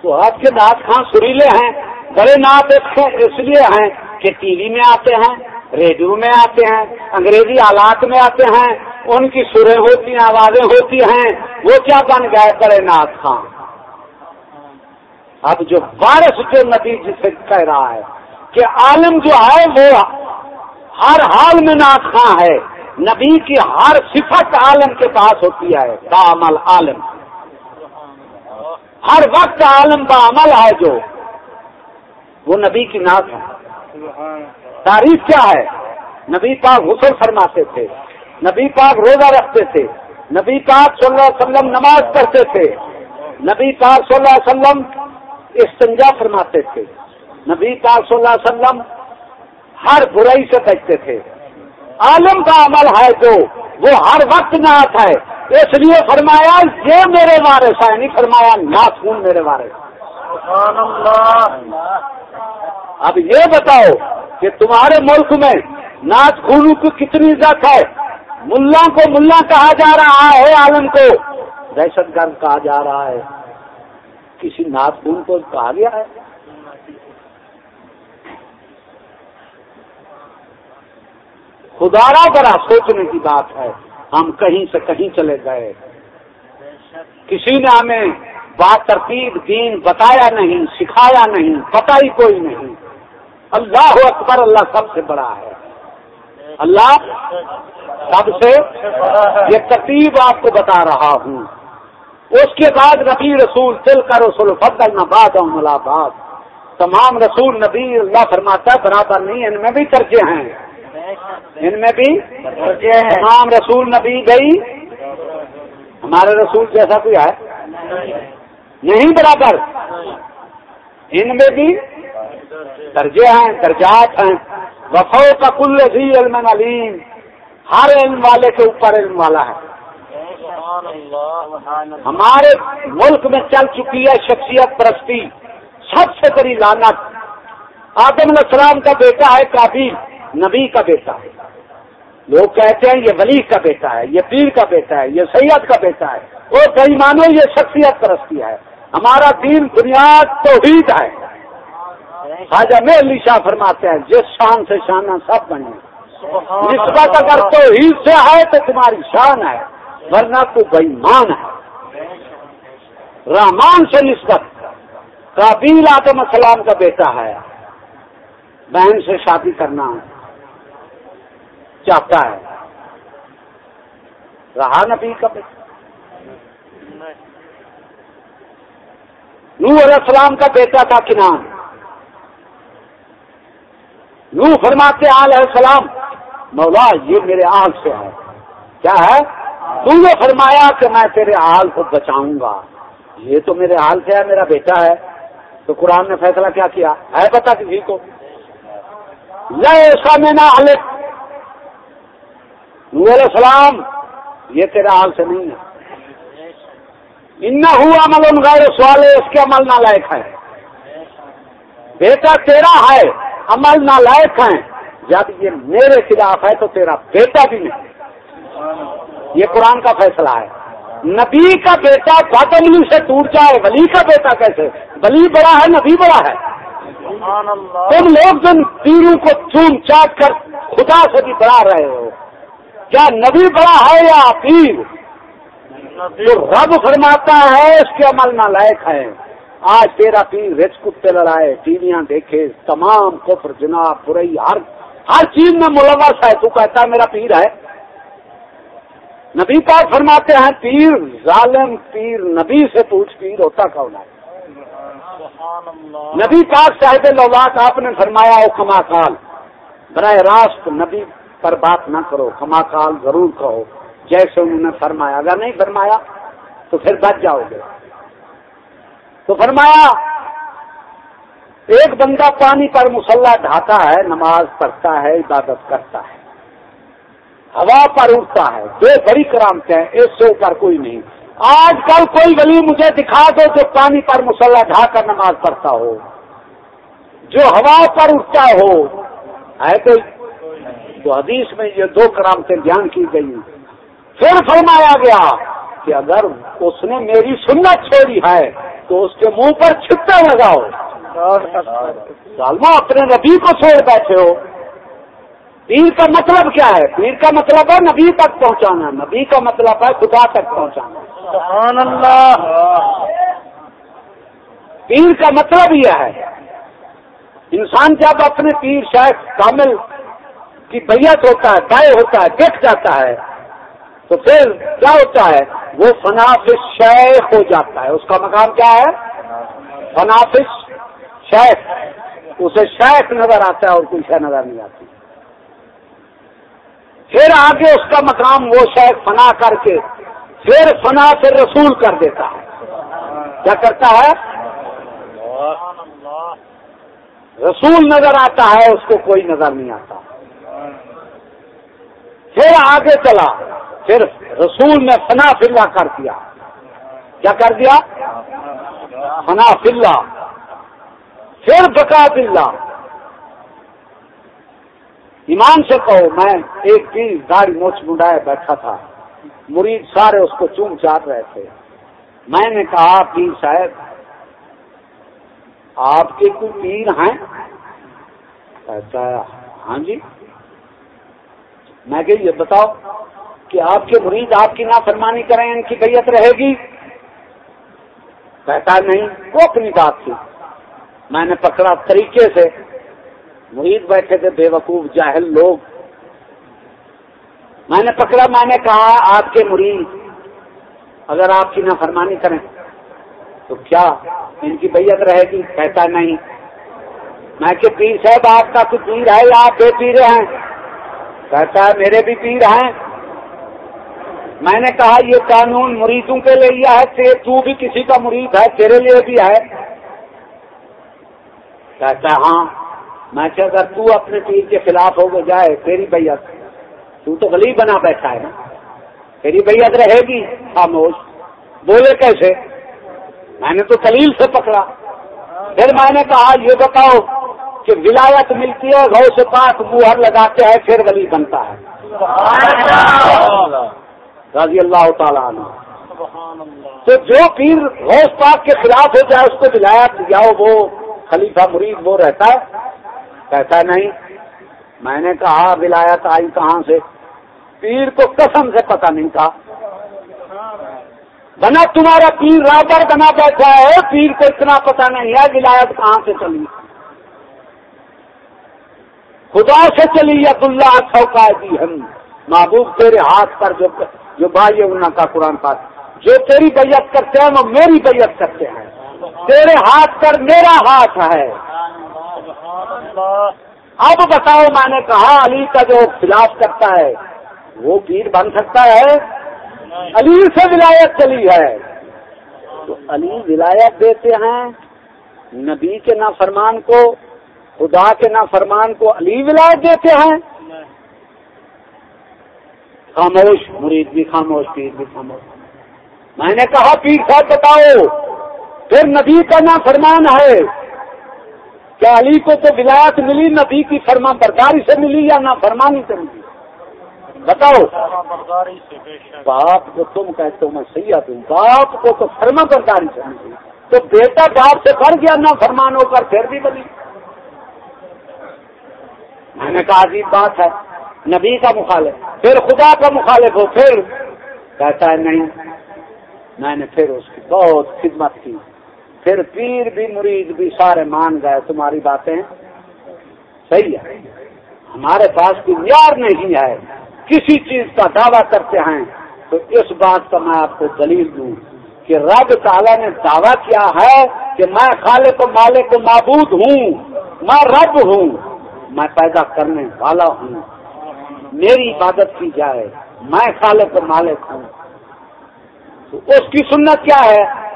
تو آپ کے نعت خاں سریلے ہیں۔ بڑے نعت اس لیے ہیں کہ ٹی وی میں آتے ہیں، ریڈیو میں آتے ہیں، انگریزی آلات میں آتے ہیں۔ ان کی سریں ہوتی ہیں، آوازیں ہوتی ہیں۔ وہ کیا بن گئے بڑے نعت خاں اب جو بارش جو نبی جی جسے کہہ رہا ہے کہ عالم جو ہے، وہ ہر حال میں نعت خاں ہے۔ نبی کی ہر صفت عالم کے پاس ہوتی ہے دامل عالم۔ ہر وقت عالم کا عمل ہے جو۔ وہ نبی کی نعت ہے۔ تاریخ کیا ہے؟ نبی پاک غسل فرماتے تھے۔ نبی پاک روزہ رکھتے تھے۔ نبی پاک صلی اللہ علیہ وسلم نماز پڑھتے تھے۔ نبی پاک صلی اللہ علیہ وسلم استنجا فرماتے تھے۔ نبی پاک صلی اللہ علیہ وسلم ہر برائی سے بچتے تھے۔ عالم کا عمل ہے جو، وہ ہر وقت نعت ہے۔ اس لیے فرمایا، یہ میرے وارث ہے، نہیں فرمایا ناسون میرے وارث۔ اب یہ بتاؤ کہ تمہارے ملک میں ناچ خونو کی کتنی عزت ہے۔ ملا کو ملا کہا جا رہا ہے، عالم کو۔ دہشت گرد کہا جا رہا ہے۔ کسی ناچ خون کو کہا گیا ہے؟ خدارا بڑا سوچنے کی بات ہے۔ ہم کہیں سے کہیں چلے گئے۔ کسی نے ہمیں بات ترتیب دین بتایا نہیں، سکھایا نہیں پتا ہی کوئی نہیں۔ اللہ اکبر، اللہ سب سے بڑا ہے۔ اللہ سب سے یہ ترتیب آپ کو بتا رہا ہوں۔ اس کے بعد رفیع رسول، تل کا رسول، فضل نہ باد ملا باد تمام رسول، نبی، اللہ فرماتا برابر نہیں، ان میں بھی درجے ہیں۔ ان میں بھی تمام رسول نبی گئی، ہمارے رسول جیسا کوئی ہے نہیں برابر۔ ان میں بھی درجے ہیں، درجات ہیں۔ وفو کا کل سی علم علیم۔ ہر علم والے کے اوپر علم والا ہے۔ ہمارے ملک میں چل چکی ہے شخصیت پرستی۔ سب سے بڑی لانت آدم علیہ السلام کا بیٹا ہے کابل نبی کا بیٹا ہے۔ لوگ کہتے ہیں یہ ولی کا بیٹا ہے یہ پیر کا بیٹا ہے یہ سید کا بیٹا ہے۔ وہ کئی مانو یہ شخصیت پرستی ہے۔ ہمارا دین بنیاد توحید ہے۔ خواجہ میں علی شاہ فرماتے ہیں جس شان سے شانہ سب بنے۔ نسبت اگر توحید سے ہے تو تمہاری شان ہے ورنہ تو بےمان ہے۔ رحمان سے نسبت۔ کابیل آدم السلام کا بیٹا ہے۔ بہن سے شادی کرنا۔ چاہتا ہے؟ رہا نبی کا بیٹا۔ نو علیہ السلام کا بیٹا تھا کنان۔ نو فرماتے علیہ السلام، مولا، یہ میرے آل سے ہے۔ کیا ہے؟ تو نے فرمایا کہ میں تیرے حال کو بچاؤں گا۔ یہ تو میرے حال سے ہے، میرا بیٹا ہے۔ تو قرآن نے فیصلہ کیا کیا؟ ہے پتا کسی کو؟ ایسا میں نہ علیہ السلام یہ تیرا حال سے نہیں ہے۔ ان ہوا عمل غیر سوال اس کے عمل نہ لائق ہے بیٹا تیرا ہے عمل نہ لائق ہے جب یہ میرے خلاف ہے تو تیرا بیٹا بھی نہیں۔ یہ قرآن کا فیصلہ ہے۔ نبی کا بیٹا فاطملی سے ٹوٹ جائے ولی کا بیٹا کیسے؟ ولی بڑا ہے نبی بڑا ہے۔ تم لوگ جن پیروں کو چون چاٹ کر خدا سے بھی بڑھا رہے ہو۔ کیا نبی بڑا ہے یا پیر جو رب فرماتا ہے اس کے عمل نہ لائق ہے۔ آج تیرا پیر رچ کتے لڑائے ٹیویاں دیکھے تمام کفر جناب برئی ہر ہر چیز میں ملوث ہے۔ تو کہتا ہے میرا پیر ہے۔ نبی پاک فرماتے ہیں پیر ظالم پیر نبی سے پوچھ پیر ہوتا کون ہے؟ نبی پاک صاحب لولاک آپ نے فرمایا ہو کما کال براہ راست نبی پر بات نہ کرو کما کال ضرور کہو۔ جیسے انہوں نے فرمایا، اگر نہیں فرمایا تو پھر بچ جاؤ گے۔ تو فرمایا، ایک بندہ پانی پر مسلح ڈھاتا ہے، نماز پڑھتا ہے، عبادت کرتا ہے۔ ہوا پر اٹھتا ہے، دو بڑی کرامتے ہیں، اس سے اوپر کوئی نہیں۔ آج کل کوئی ولی مجھے دکھا دو جو پانی پر مسلح ڈھا کر نماز پڑھتا ہو۔ جو ہوا پر اٹھتا ہو، ہے کوئی؟ تو حدیث میں یہ دو کرامتیں بیان کی گئی پھر فرمایا گیا کہ اگر اس نے میری سنت چھوڑی ہے تو اس کے منہ پر چھٹا لگاؤ۔ سالما اپنے نبی کو چھوڑ بیٹھے ہو۔ پیر کا مطلب کیا ہے؟ پیر کا مطلب ہے نبی تک پہنچانا۔ نبی کا مطلب ہے خدا تک پہنچانا۔ سبحان اللہ۔ پیر کا مطلب یہ ہے۔ انسان جب اپنے پیر شیخ کامل کی بیت ہوتا ہے طے ہوتا ہے دیکھ جاتا ہے۔ تو پھر کیا ہوتا ہے؟ وہ فنافش شیخ ہو جاتا ہے۔ اس کا مقام کیا ہے؟ فنافش شیخ۔ اسے شیخ نظر آتا ہے اور کوئی شہ نظر نہیں آتی۔ پھر آگے اس کا مقام وہ شاید فنا کر کے پھر فنا سے رسول کر دیتا ہے۔ کیا کرتا ہے؟ رسول نظر آتا ہے اس کو کوئی نظر نہیں آتا۔ پھر آگے چلا۔ پھر رسول نے فنا فلا کر دیا۔ کیا کر دیا؟ فنا فلا پھر بکا دلہ ایمان سے کہو، میں ایک دن گاڑی موچ منڈائے بیٹھا تھا۔ مرید سارے اس کو چوم چاٹ رہے تھے۔ میں نے کہا پیر صاحب آپ کے کوئی پیر ہیں؟ کہتا ہے ہاں جی۔ میں کہ یہ بتاؤ کہ آپ کے مرید آپ کی نافرمانی کریں، ان کی بیت رہے گی؟ کہتا نہیں، وہ اپنی بات تھی۔ میں نے پکڑا طریقے سے۔ مرید بیٹھے تھے، بے وقوف، جاہل لوگ۔ میں نے پکڑا، میں نے کہا، آپ کے مرید اگر آپ کی نافرمانی کریں تو کیا ان کی بیعت رہے گی؟ کہتا نہیں۔ میں کہ پیر صاحب، آپ کا کچھ پیر ہے یا آپ بے پیرے ہیں۔ کہتا ہے میرے بھی پیر ہیں۔ میں نے کہا یہ قانون مریدوں کے لیے ہے تو بھی کسی کا مرید ہے، تیرے لیے بھی ہے۔ کہتا ہاں میں کہ اگر تو اپنے پیر کے خلاف ہو جائے، تیری بیعت۔ تو تو غلیب بنا بیٹھا ہے نا۔ تیری بیعت رہے گی، خاموش۔ بولے کیسے؟ میں نے تو دلیل سے پکڑا۔ پھر میں نے کہا، یہ بتاؤ کہ ولایت ملتی ہے گھر سے پاس موہر لگاتے ہیں، پھر ولی بنتا ہے۔ رضی اللہ تعالیٰ عنہ۔ تو جو پیر غوث پاک کے خلاف ہو جائے، اس کو ولایت یا وہ خلیفہ مرید وہ رہتا ہے۔ کہتا نہیں، میں نے کہا، ولایت آئی کہاں سے؟ پیر کو قسم سے پتہ نہیں تھا۔ بنا تمہارا پیر رابر بنا بیٹھا ہے، پیر کو اتنا پتہ نہیں ہے ولایت کہاں سے چلی۔ خدا سے چلی عبد اللہ اچھا چوکا دی ہم۔ محبوب تیرے ہاتھ پر جو جو بھائی ان کا قرآن پاک۔ جو تیری بیعت کرتے ہیں، وہ میری بیعت کرتے ہیں۔ تیرے ہاتھ پر میرا ہاتھ ہے۔ اب بتاؤ، میں نے کہا، علی کا جو خلاف کرتا ہے، وہ پیر بن سکتا ہے؟ علی سے ولایت چلی ہے۔ تو علی ولایت دیتے ہیں، نبی کے نا فرمان کو خدا کے نا فرمان کو علی ولایت دیتے ہیں؟ خاموش، مرید بھی خاموش، پیر بھی خاموش۔ میں نے کہا، پیر صاحب بتاؤ، پھر نبی کا نا فرمان ہے۔ کیا علی کو تو ولایت ملی، نبی کی فرما برداری سے ملی یا نہ فرمانی سے ملی؟ بتاؤ۔ باپ کو تم کہتے ہو، میں سیاح دوں باپ کو تو فرما برداری سے ملی۔ تو بیٹا باپ سے کر گیا نہ فرمان ہو کر پھر بھی بلی میں نے کہا عجیب بات ہے۔ نبی کا مخالف، پھر خدا کا مخالف ہو، پھر کہتا ہے نہیں، میں نے پھر اس کی بہت خدمت کی۔ پھر پیر بھی، مرید بھی، سارے مان گئے۔ تمہاری باتیں صحیح ہے۔ ہمارے پاس کوئی معیار نہیں ہے۔ کسی چیز کا دعویٰ کرتے ہیں۔ تو اس بات کا میں آپ کو دلیل دوں کہ رب تعالیٰ نے دعویٰ کیا ہے کہ میں خالق و مالک و معبود ہوں۔ میں رب ہوں۔ میں پیدا کرنے والا ہوں۔ میری عبادت کی جائے، میں خالق و مالک ہوں۔ تو اس کی سنت کیا ہے؟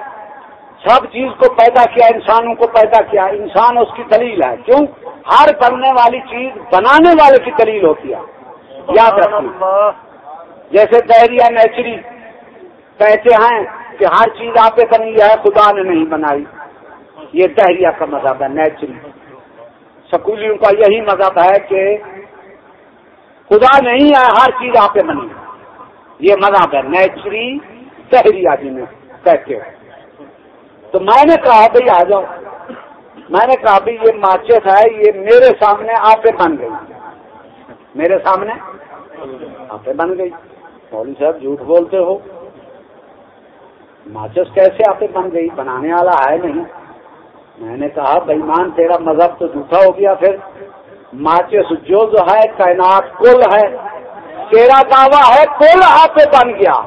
سب چیز کو پیدا کیا، انسانوں کو پیدا کیا۔ انسان اس کی دلیل ہے۔ کیوں؟ ہر بننے والی چیز بنانے والے کی دلیل ہوتی ہے۔ یاد رکھیں جیسے دہریا نیچری، کہتے ہیں کہ ہر چیز آپ بنی ہے، خدا نے نہیں بنائی۔ یہ دہریا کا مذہب ہے، نیچری۔ سکولیوں کا یہی مذہب ہے کہ خدا نہیں ہے، ہر چیز آپ بنی یہ مذہب ہے، نیچری دہریا جی میں کہتے تو میں نے کہا، بھائی آ جاؤ۔ میں نے کہا، بھائی یہ ماچس ہے، یہ میرے سامنے آپ بن گئی۔ میرے سامنے آپ بن گئی۔ مولوی صاحب جھوٹ بولتے ہو۔ ماچس کیسے آپ بن گئی؟ بنانے والا ہے نہیں۔ میں نے کہا بےمان تیرا مذہب تو جھوٹا ہو گیا پھر۔ ماچس جو ہے تعینات کل ہے۔ تیرا دعویٰ ہے کل آپ بن گیا۔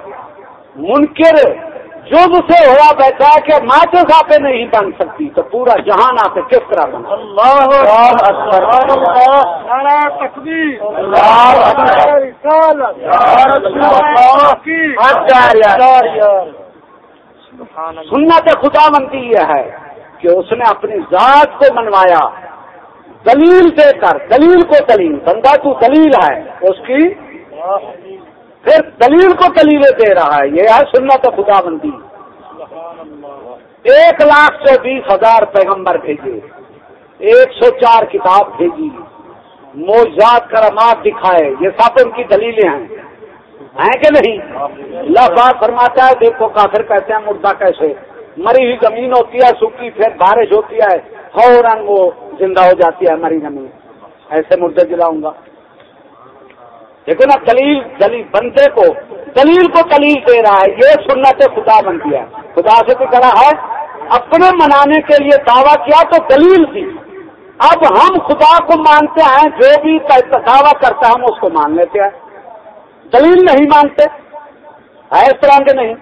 منکر جو سے ہوا بیٹھا کہ ماچس آپ نہیں بن سکتی تو پورا جہان آپ کس طرح بنا سنت خدا مندی یہ ہے۔ کہ اس نے اپنی ذات کو منوایا۔ دلیل دے کر، دلیل کو دلیل، بندہ تو دلیل ہے، اس کی پھر دلیل کو دلیلیں دے رہا ہے۔ یہ ہے سنت خدا بندی ایک لاکھ سے بیس ہزار پیغمبر بھیجے۔ ایک سو چار کتاب بھیجی۔ موجات کرامات دکھائے۔ یہ سب ان کی دلیلیں ہیں۔ ہیں کہ نہیں؟ اللہ فرماتا ہے، دیکھو کافر کہتے ہیں، مردہ کیسے مری ہوئی زمین ہوتی ہے، سوکھی، پھر بارش ہوتی ہے، فوراً وہ زندہ ہو جاتی ہے مری زمین۔ ایسے مردے جلاؤں گا۔ دیکھو نا، دلیل دلیل، بندے کو، دلیل کو دلیل دے رہا ہے۔ یہ سننا تو خدا بن گیا۔ خدا سے تو کرا ہے؟ اپنے منانے کے لیے دعویٰ کیا تو دلیل تھی اب ہم خدا کو مانتے ہیں، جو بھی دعویٰ کرتا ہے، ہم اس کو مان لیتے ہیں۔ دلیل نہیں مانتے۔ ہے اس طرح کے نہیں۔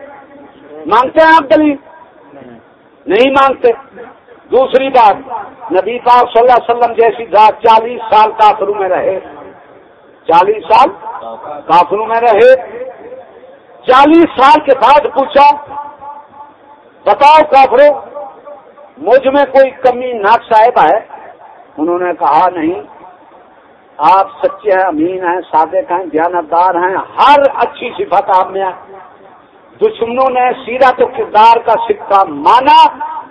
مانگتے ہیں آپ دلیل؟ نہیں مانگتے۔ دوسری بات، نبی پاک صلی اللہ علیہ وسلم جیسی ذات چالیس سال کافروں میں رہے۔ چالیس سال کافروں میں رہے۔ چالیس سال کے بعد پوچھا، بتاؤ کافرو مجھ میں کوئی کمی ناک صاحب ہے؟ انہوں نے کہا، نہیں۔ آپ سچے ہیں، امین ہیں، صادق ہیں دیانتدار ہیں، ہر اچھی صفت آپ میں دشمنوں نے سیرا تو کردار کا سکہ مانا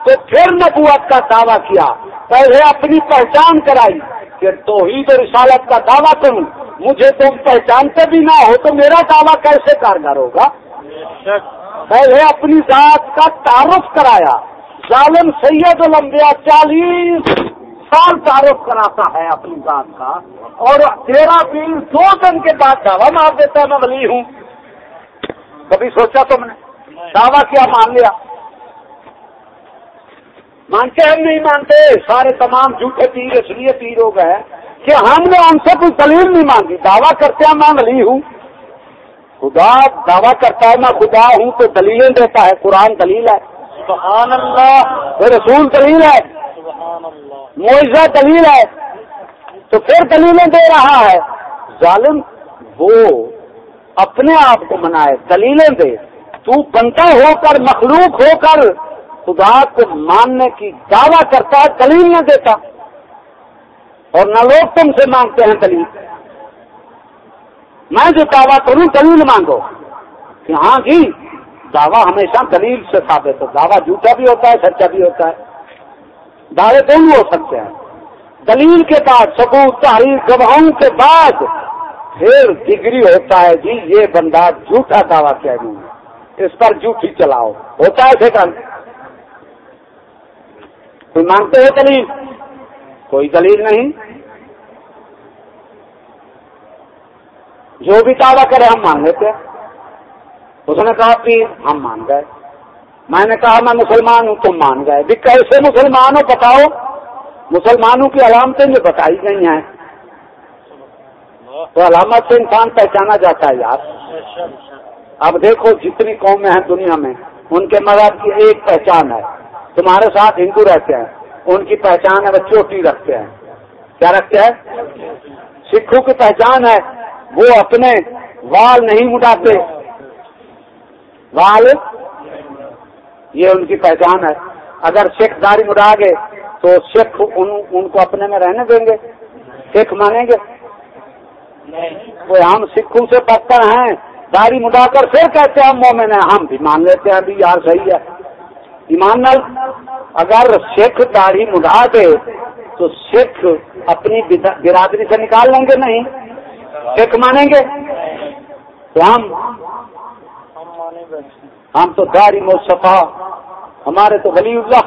تو پھر نبوت کا دعویٰ کیا۔ پہلے اپنی پہچان کرائی کہ توحید اور رسالت کا دعویٰ کروں۔ مجھے تم پہچانتے بھی نہ ہو تو میرا دعویٰ کیسے کارگر ہوگا؟ پہلے اپنی ذات کا تعارف کرایا۔ ظالم سید الانبیاء چالیس سال تعارف کراتا ہے اپنی ذات کا اور تیرا دن دو دن کے بعد دعویٰ مار دیتا ہے، میں ولی ہوں۔ کبھی سوچا تم نے؟ دعویٰ کیا مان لیا۔ مانتے ہم نہیں مانتے؟ سارے تمام جھوٹے پیر اس لیے پیر ہو گئے کہ ہم نے ان سے کوئی دلیل نہیں مانگی۔ دعویٰ کرتے ہیں میں ولی ہوں۔ خدا دعویٰ کرتا ہے میں خدا ہوں تو دلیلیں دیتا ہے۔ قرآن دلیل ہے۔ سبحان اللہ۔ رسول دلیل ہے۔ معیزہ دلیل ہے۔ تو پھر دلیلیں دے رہا ہے۔ ظالم وہ اپنے آپ کو منائے، دلیلیں دے۔ تو بنتا ہو کر مخلوق ہو کر خدا کو ماننے کی دعویٰ کرتا ہے دلیل نہ دیتا۔ اور نہ لوگ تم سے مانگتے ہیں دلیل۔ میں جو دعویٰ کروں، دلیل مانگو۔ کہ ہاں جی دعویٰ ہمیشہ دلیل سے ثابت ہو دعویٰ جھوٹا بھی ہوتا ہے، سچا بھی ہوتا ہے۔ دعوے دونوں ہو سکتے ہیں۔ دلیل کے بعد سبوت تحریر گواہوں کے بعد پھر ڈگری ہوتا ہے جی یہ بندہ جھوٹا دعویٰ کیا نہیں اس پر جھوٹی چلاؤ۔ ہوتا ہے پھر کوئی مانگتے ہو دلیل؟ کوئی دلیل نہیں۔ جو بھی دعویٰ کرے، ہم مان لیتے اس نے کہا کہ ہم مان گئے۔ میں نے کہا، میں مسلمان ہوں، تم مان گئے۔ بھی کیسے مسلمان ہو؟ بتاؤ۔ مسلمانوں کی علامتیں جو بتائی گئی ہیں تو علامت سے انسان پہچانا جاتا ہے یار۔ اب دیکھو جتنی قومیں ہیں دنیا میں ان کے مذہب کی ایک پہچان ہے۔ تمہارے ساتھ ہندو رہتے ہیں ان کی پہچان ہے وہ چوٹی رکھتے ہیں۔ کیا رکھتے ہیں؟ سکھوں کی پہچان ہے وہ اپنے وال نہیں مٹاتے۔ وال یہ ان کی پہچان ہے۔ اگر سکھ داری مٹا گے تو سکھ ان, ان کو اپنے میں رہنے دیں گے سکھ مانیں گے۔ وہ ہم سکھوں سے پتھر ہیں۔ داری مٹا کر پھر کہتے ہیں، ہم مومن ہیں۔ ہم بھی مان لیتے ہیں، ابھی یار صحیح ہے۔ ایمان نال اگر سکھ داڑھی مڑا دے، تو سکھ اپنی برادری سے نکال لیں گے نہیں؟ سکھ مانیں گے؟ تو ہم ہم تو داڑھی مصفا ہمارے تو ولی اللہ۔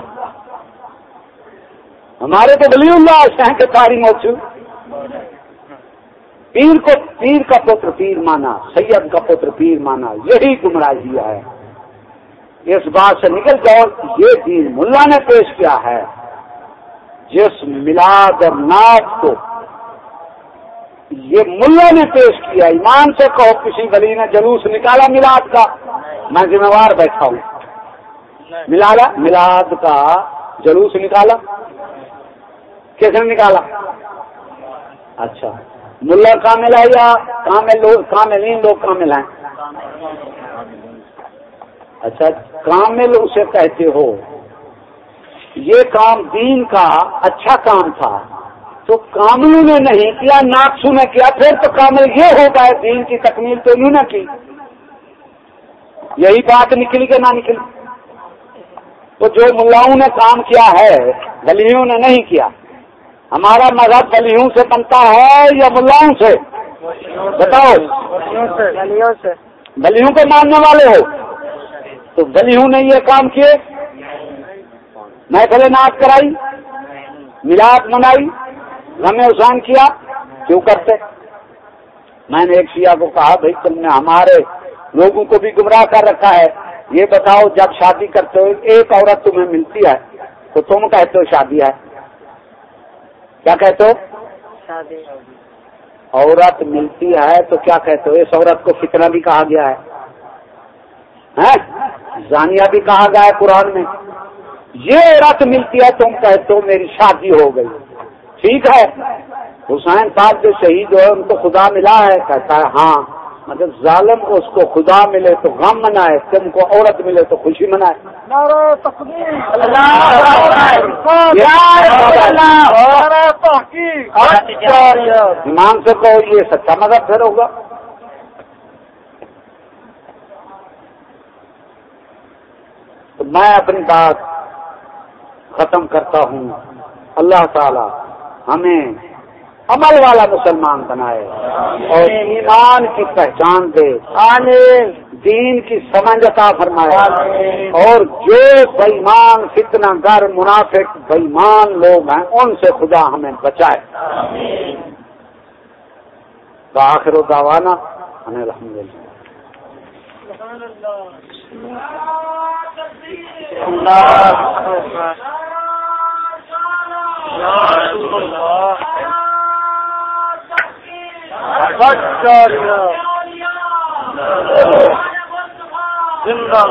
ہمارے تو ولی اللہ شہ کے داڑھی موچو پیر کو پیر کا پتر پیر مانا، سید کا پتر پیر مانا، یہی گمراہی ہے۔ اس بات سے نکل جاؤ، یہ دین ملا نے پیش کیا ہے۔ جس ملاد اور ناک کو یہ ملا نے پیش کیا، ایمان سے کہو کسی ولی نے جلوس نکالا ملاد کا۔ میں ذمہ وار بیٹھا ہوں۔ ملالا، ملاد کا جلوس نکالا؟ کس نے نکالا؟ اچھا۔ ملا کامل ہے یا کامل کاملین لوگ کامل ہیں؟ اچھا کامل اسے کہتے ہو۔ یہ کام دین کا اچھا کام تھا۔ تو کاملوں نے نہیں کیا ناکسو نے کیا، پھر تو کامل یہ ہوگا دین کی تکمیل تو انہوں نے کی۔ یہی بات نکلی کہ نہ نکلی؟ تو جو ملاؤں نے کام کیا ہے، ولیوں نے نہیں کیا۔ ہمارا مذہب ولیوں سے بنتا ہے یا ملاؤں سے؟ بتاؤ۔ ولیوں کو ماننے والے ہو۔ تو گلیوں نے یہ کام کیے؟ محفل ناچ کرائی ملاپ منائی ہمیں احسان کیا کیوں کرتے؟ میں نے ایک شیعہ کو کہا بھائی تم نے ہمارے لوگوں کو بھی گمراہ کر رکھا ہے۔ یہ بتاؤ جب شادی کرتے ہو ایک عورت تمہیں ملتی ہے تو تم کہتے ہو شادی ہے۔ کیا کہتے ہو؟ عورت ملتی ہے تو کیا کہتے ہو؟ اس عورت کو فکرا بھی کہا گیا ہے۔ زانیہ بھی کہا گیا ہے قرآن میں۔ یہ رت ملتی ہے تم کہتے ہو میری شادی ہو گئی۔ ٹھیک ہے؟ حسین صاحب جو شہید ہوئے ان کو خدا ملا ہے کہتا ہے ہاں۔ مطلب ظالم کو اس کو خدا ملے تو غم منائے تم کو عورت ملے تو خوشی منائے۔ ایمان سے کہو یہ سچا مذہب پھر ہوگا۔ تو میں اپنی بات ختم کرتا ہوں۔ اللہ تعالی ہمیں عمل والا مسلمان بنائے اور ایمان کی پہچان دے۔ آمین۔ دین کی سمجھ عطا فرمائے۔ اور جو بےمان فتنا گر منافق بےمان لوگ ہیں ان سے خدا ہمیں بچائے۔ آخر و داوانا ہمیں الحمد للہ زندہ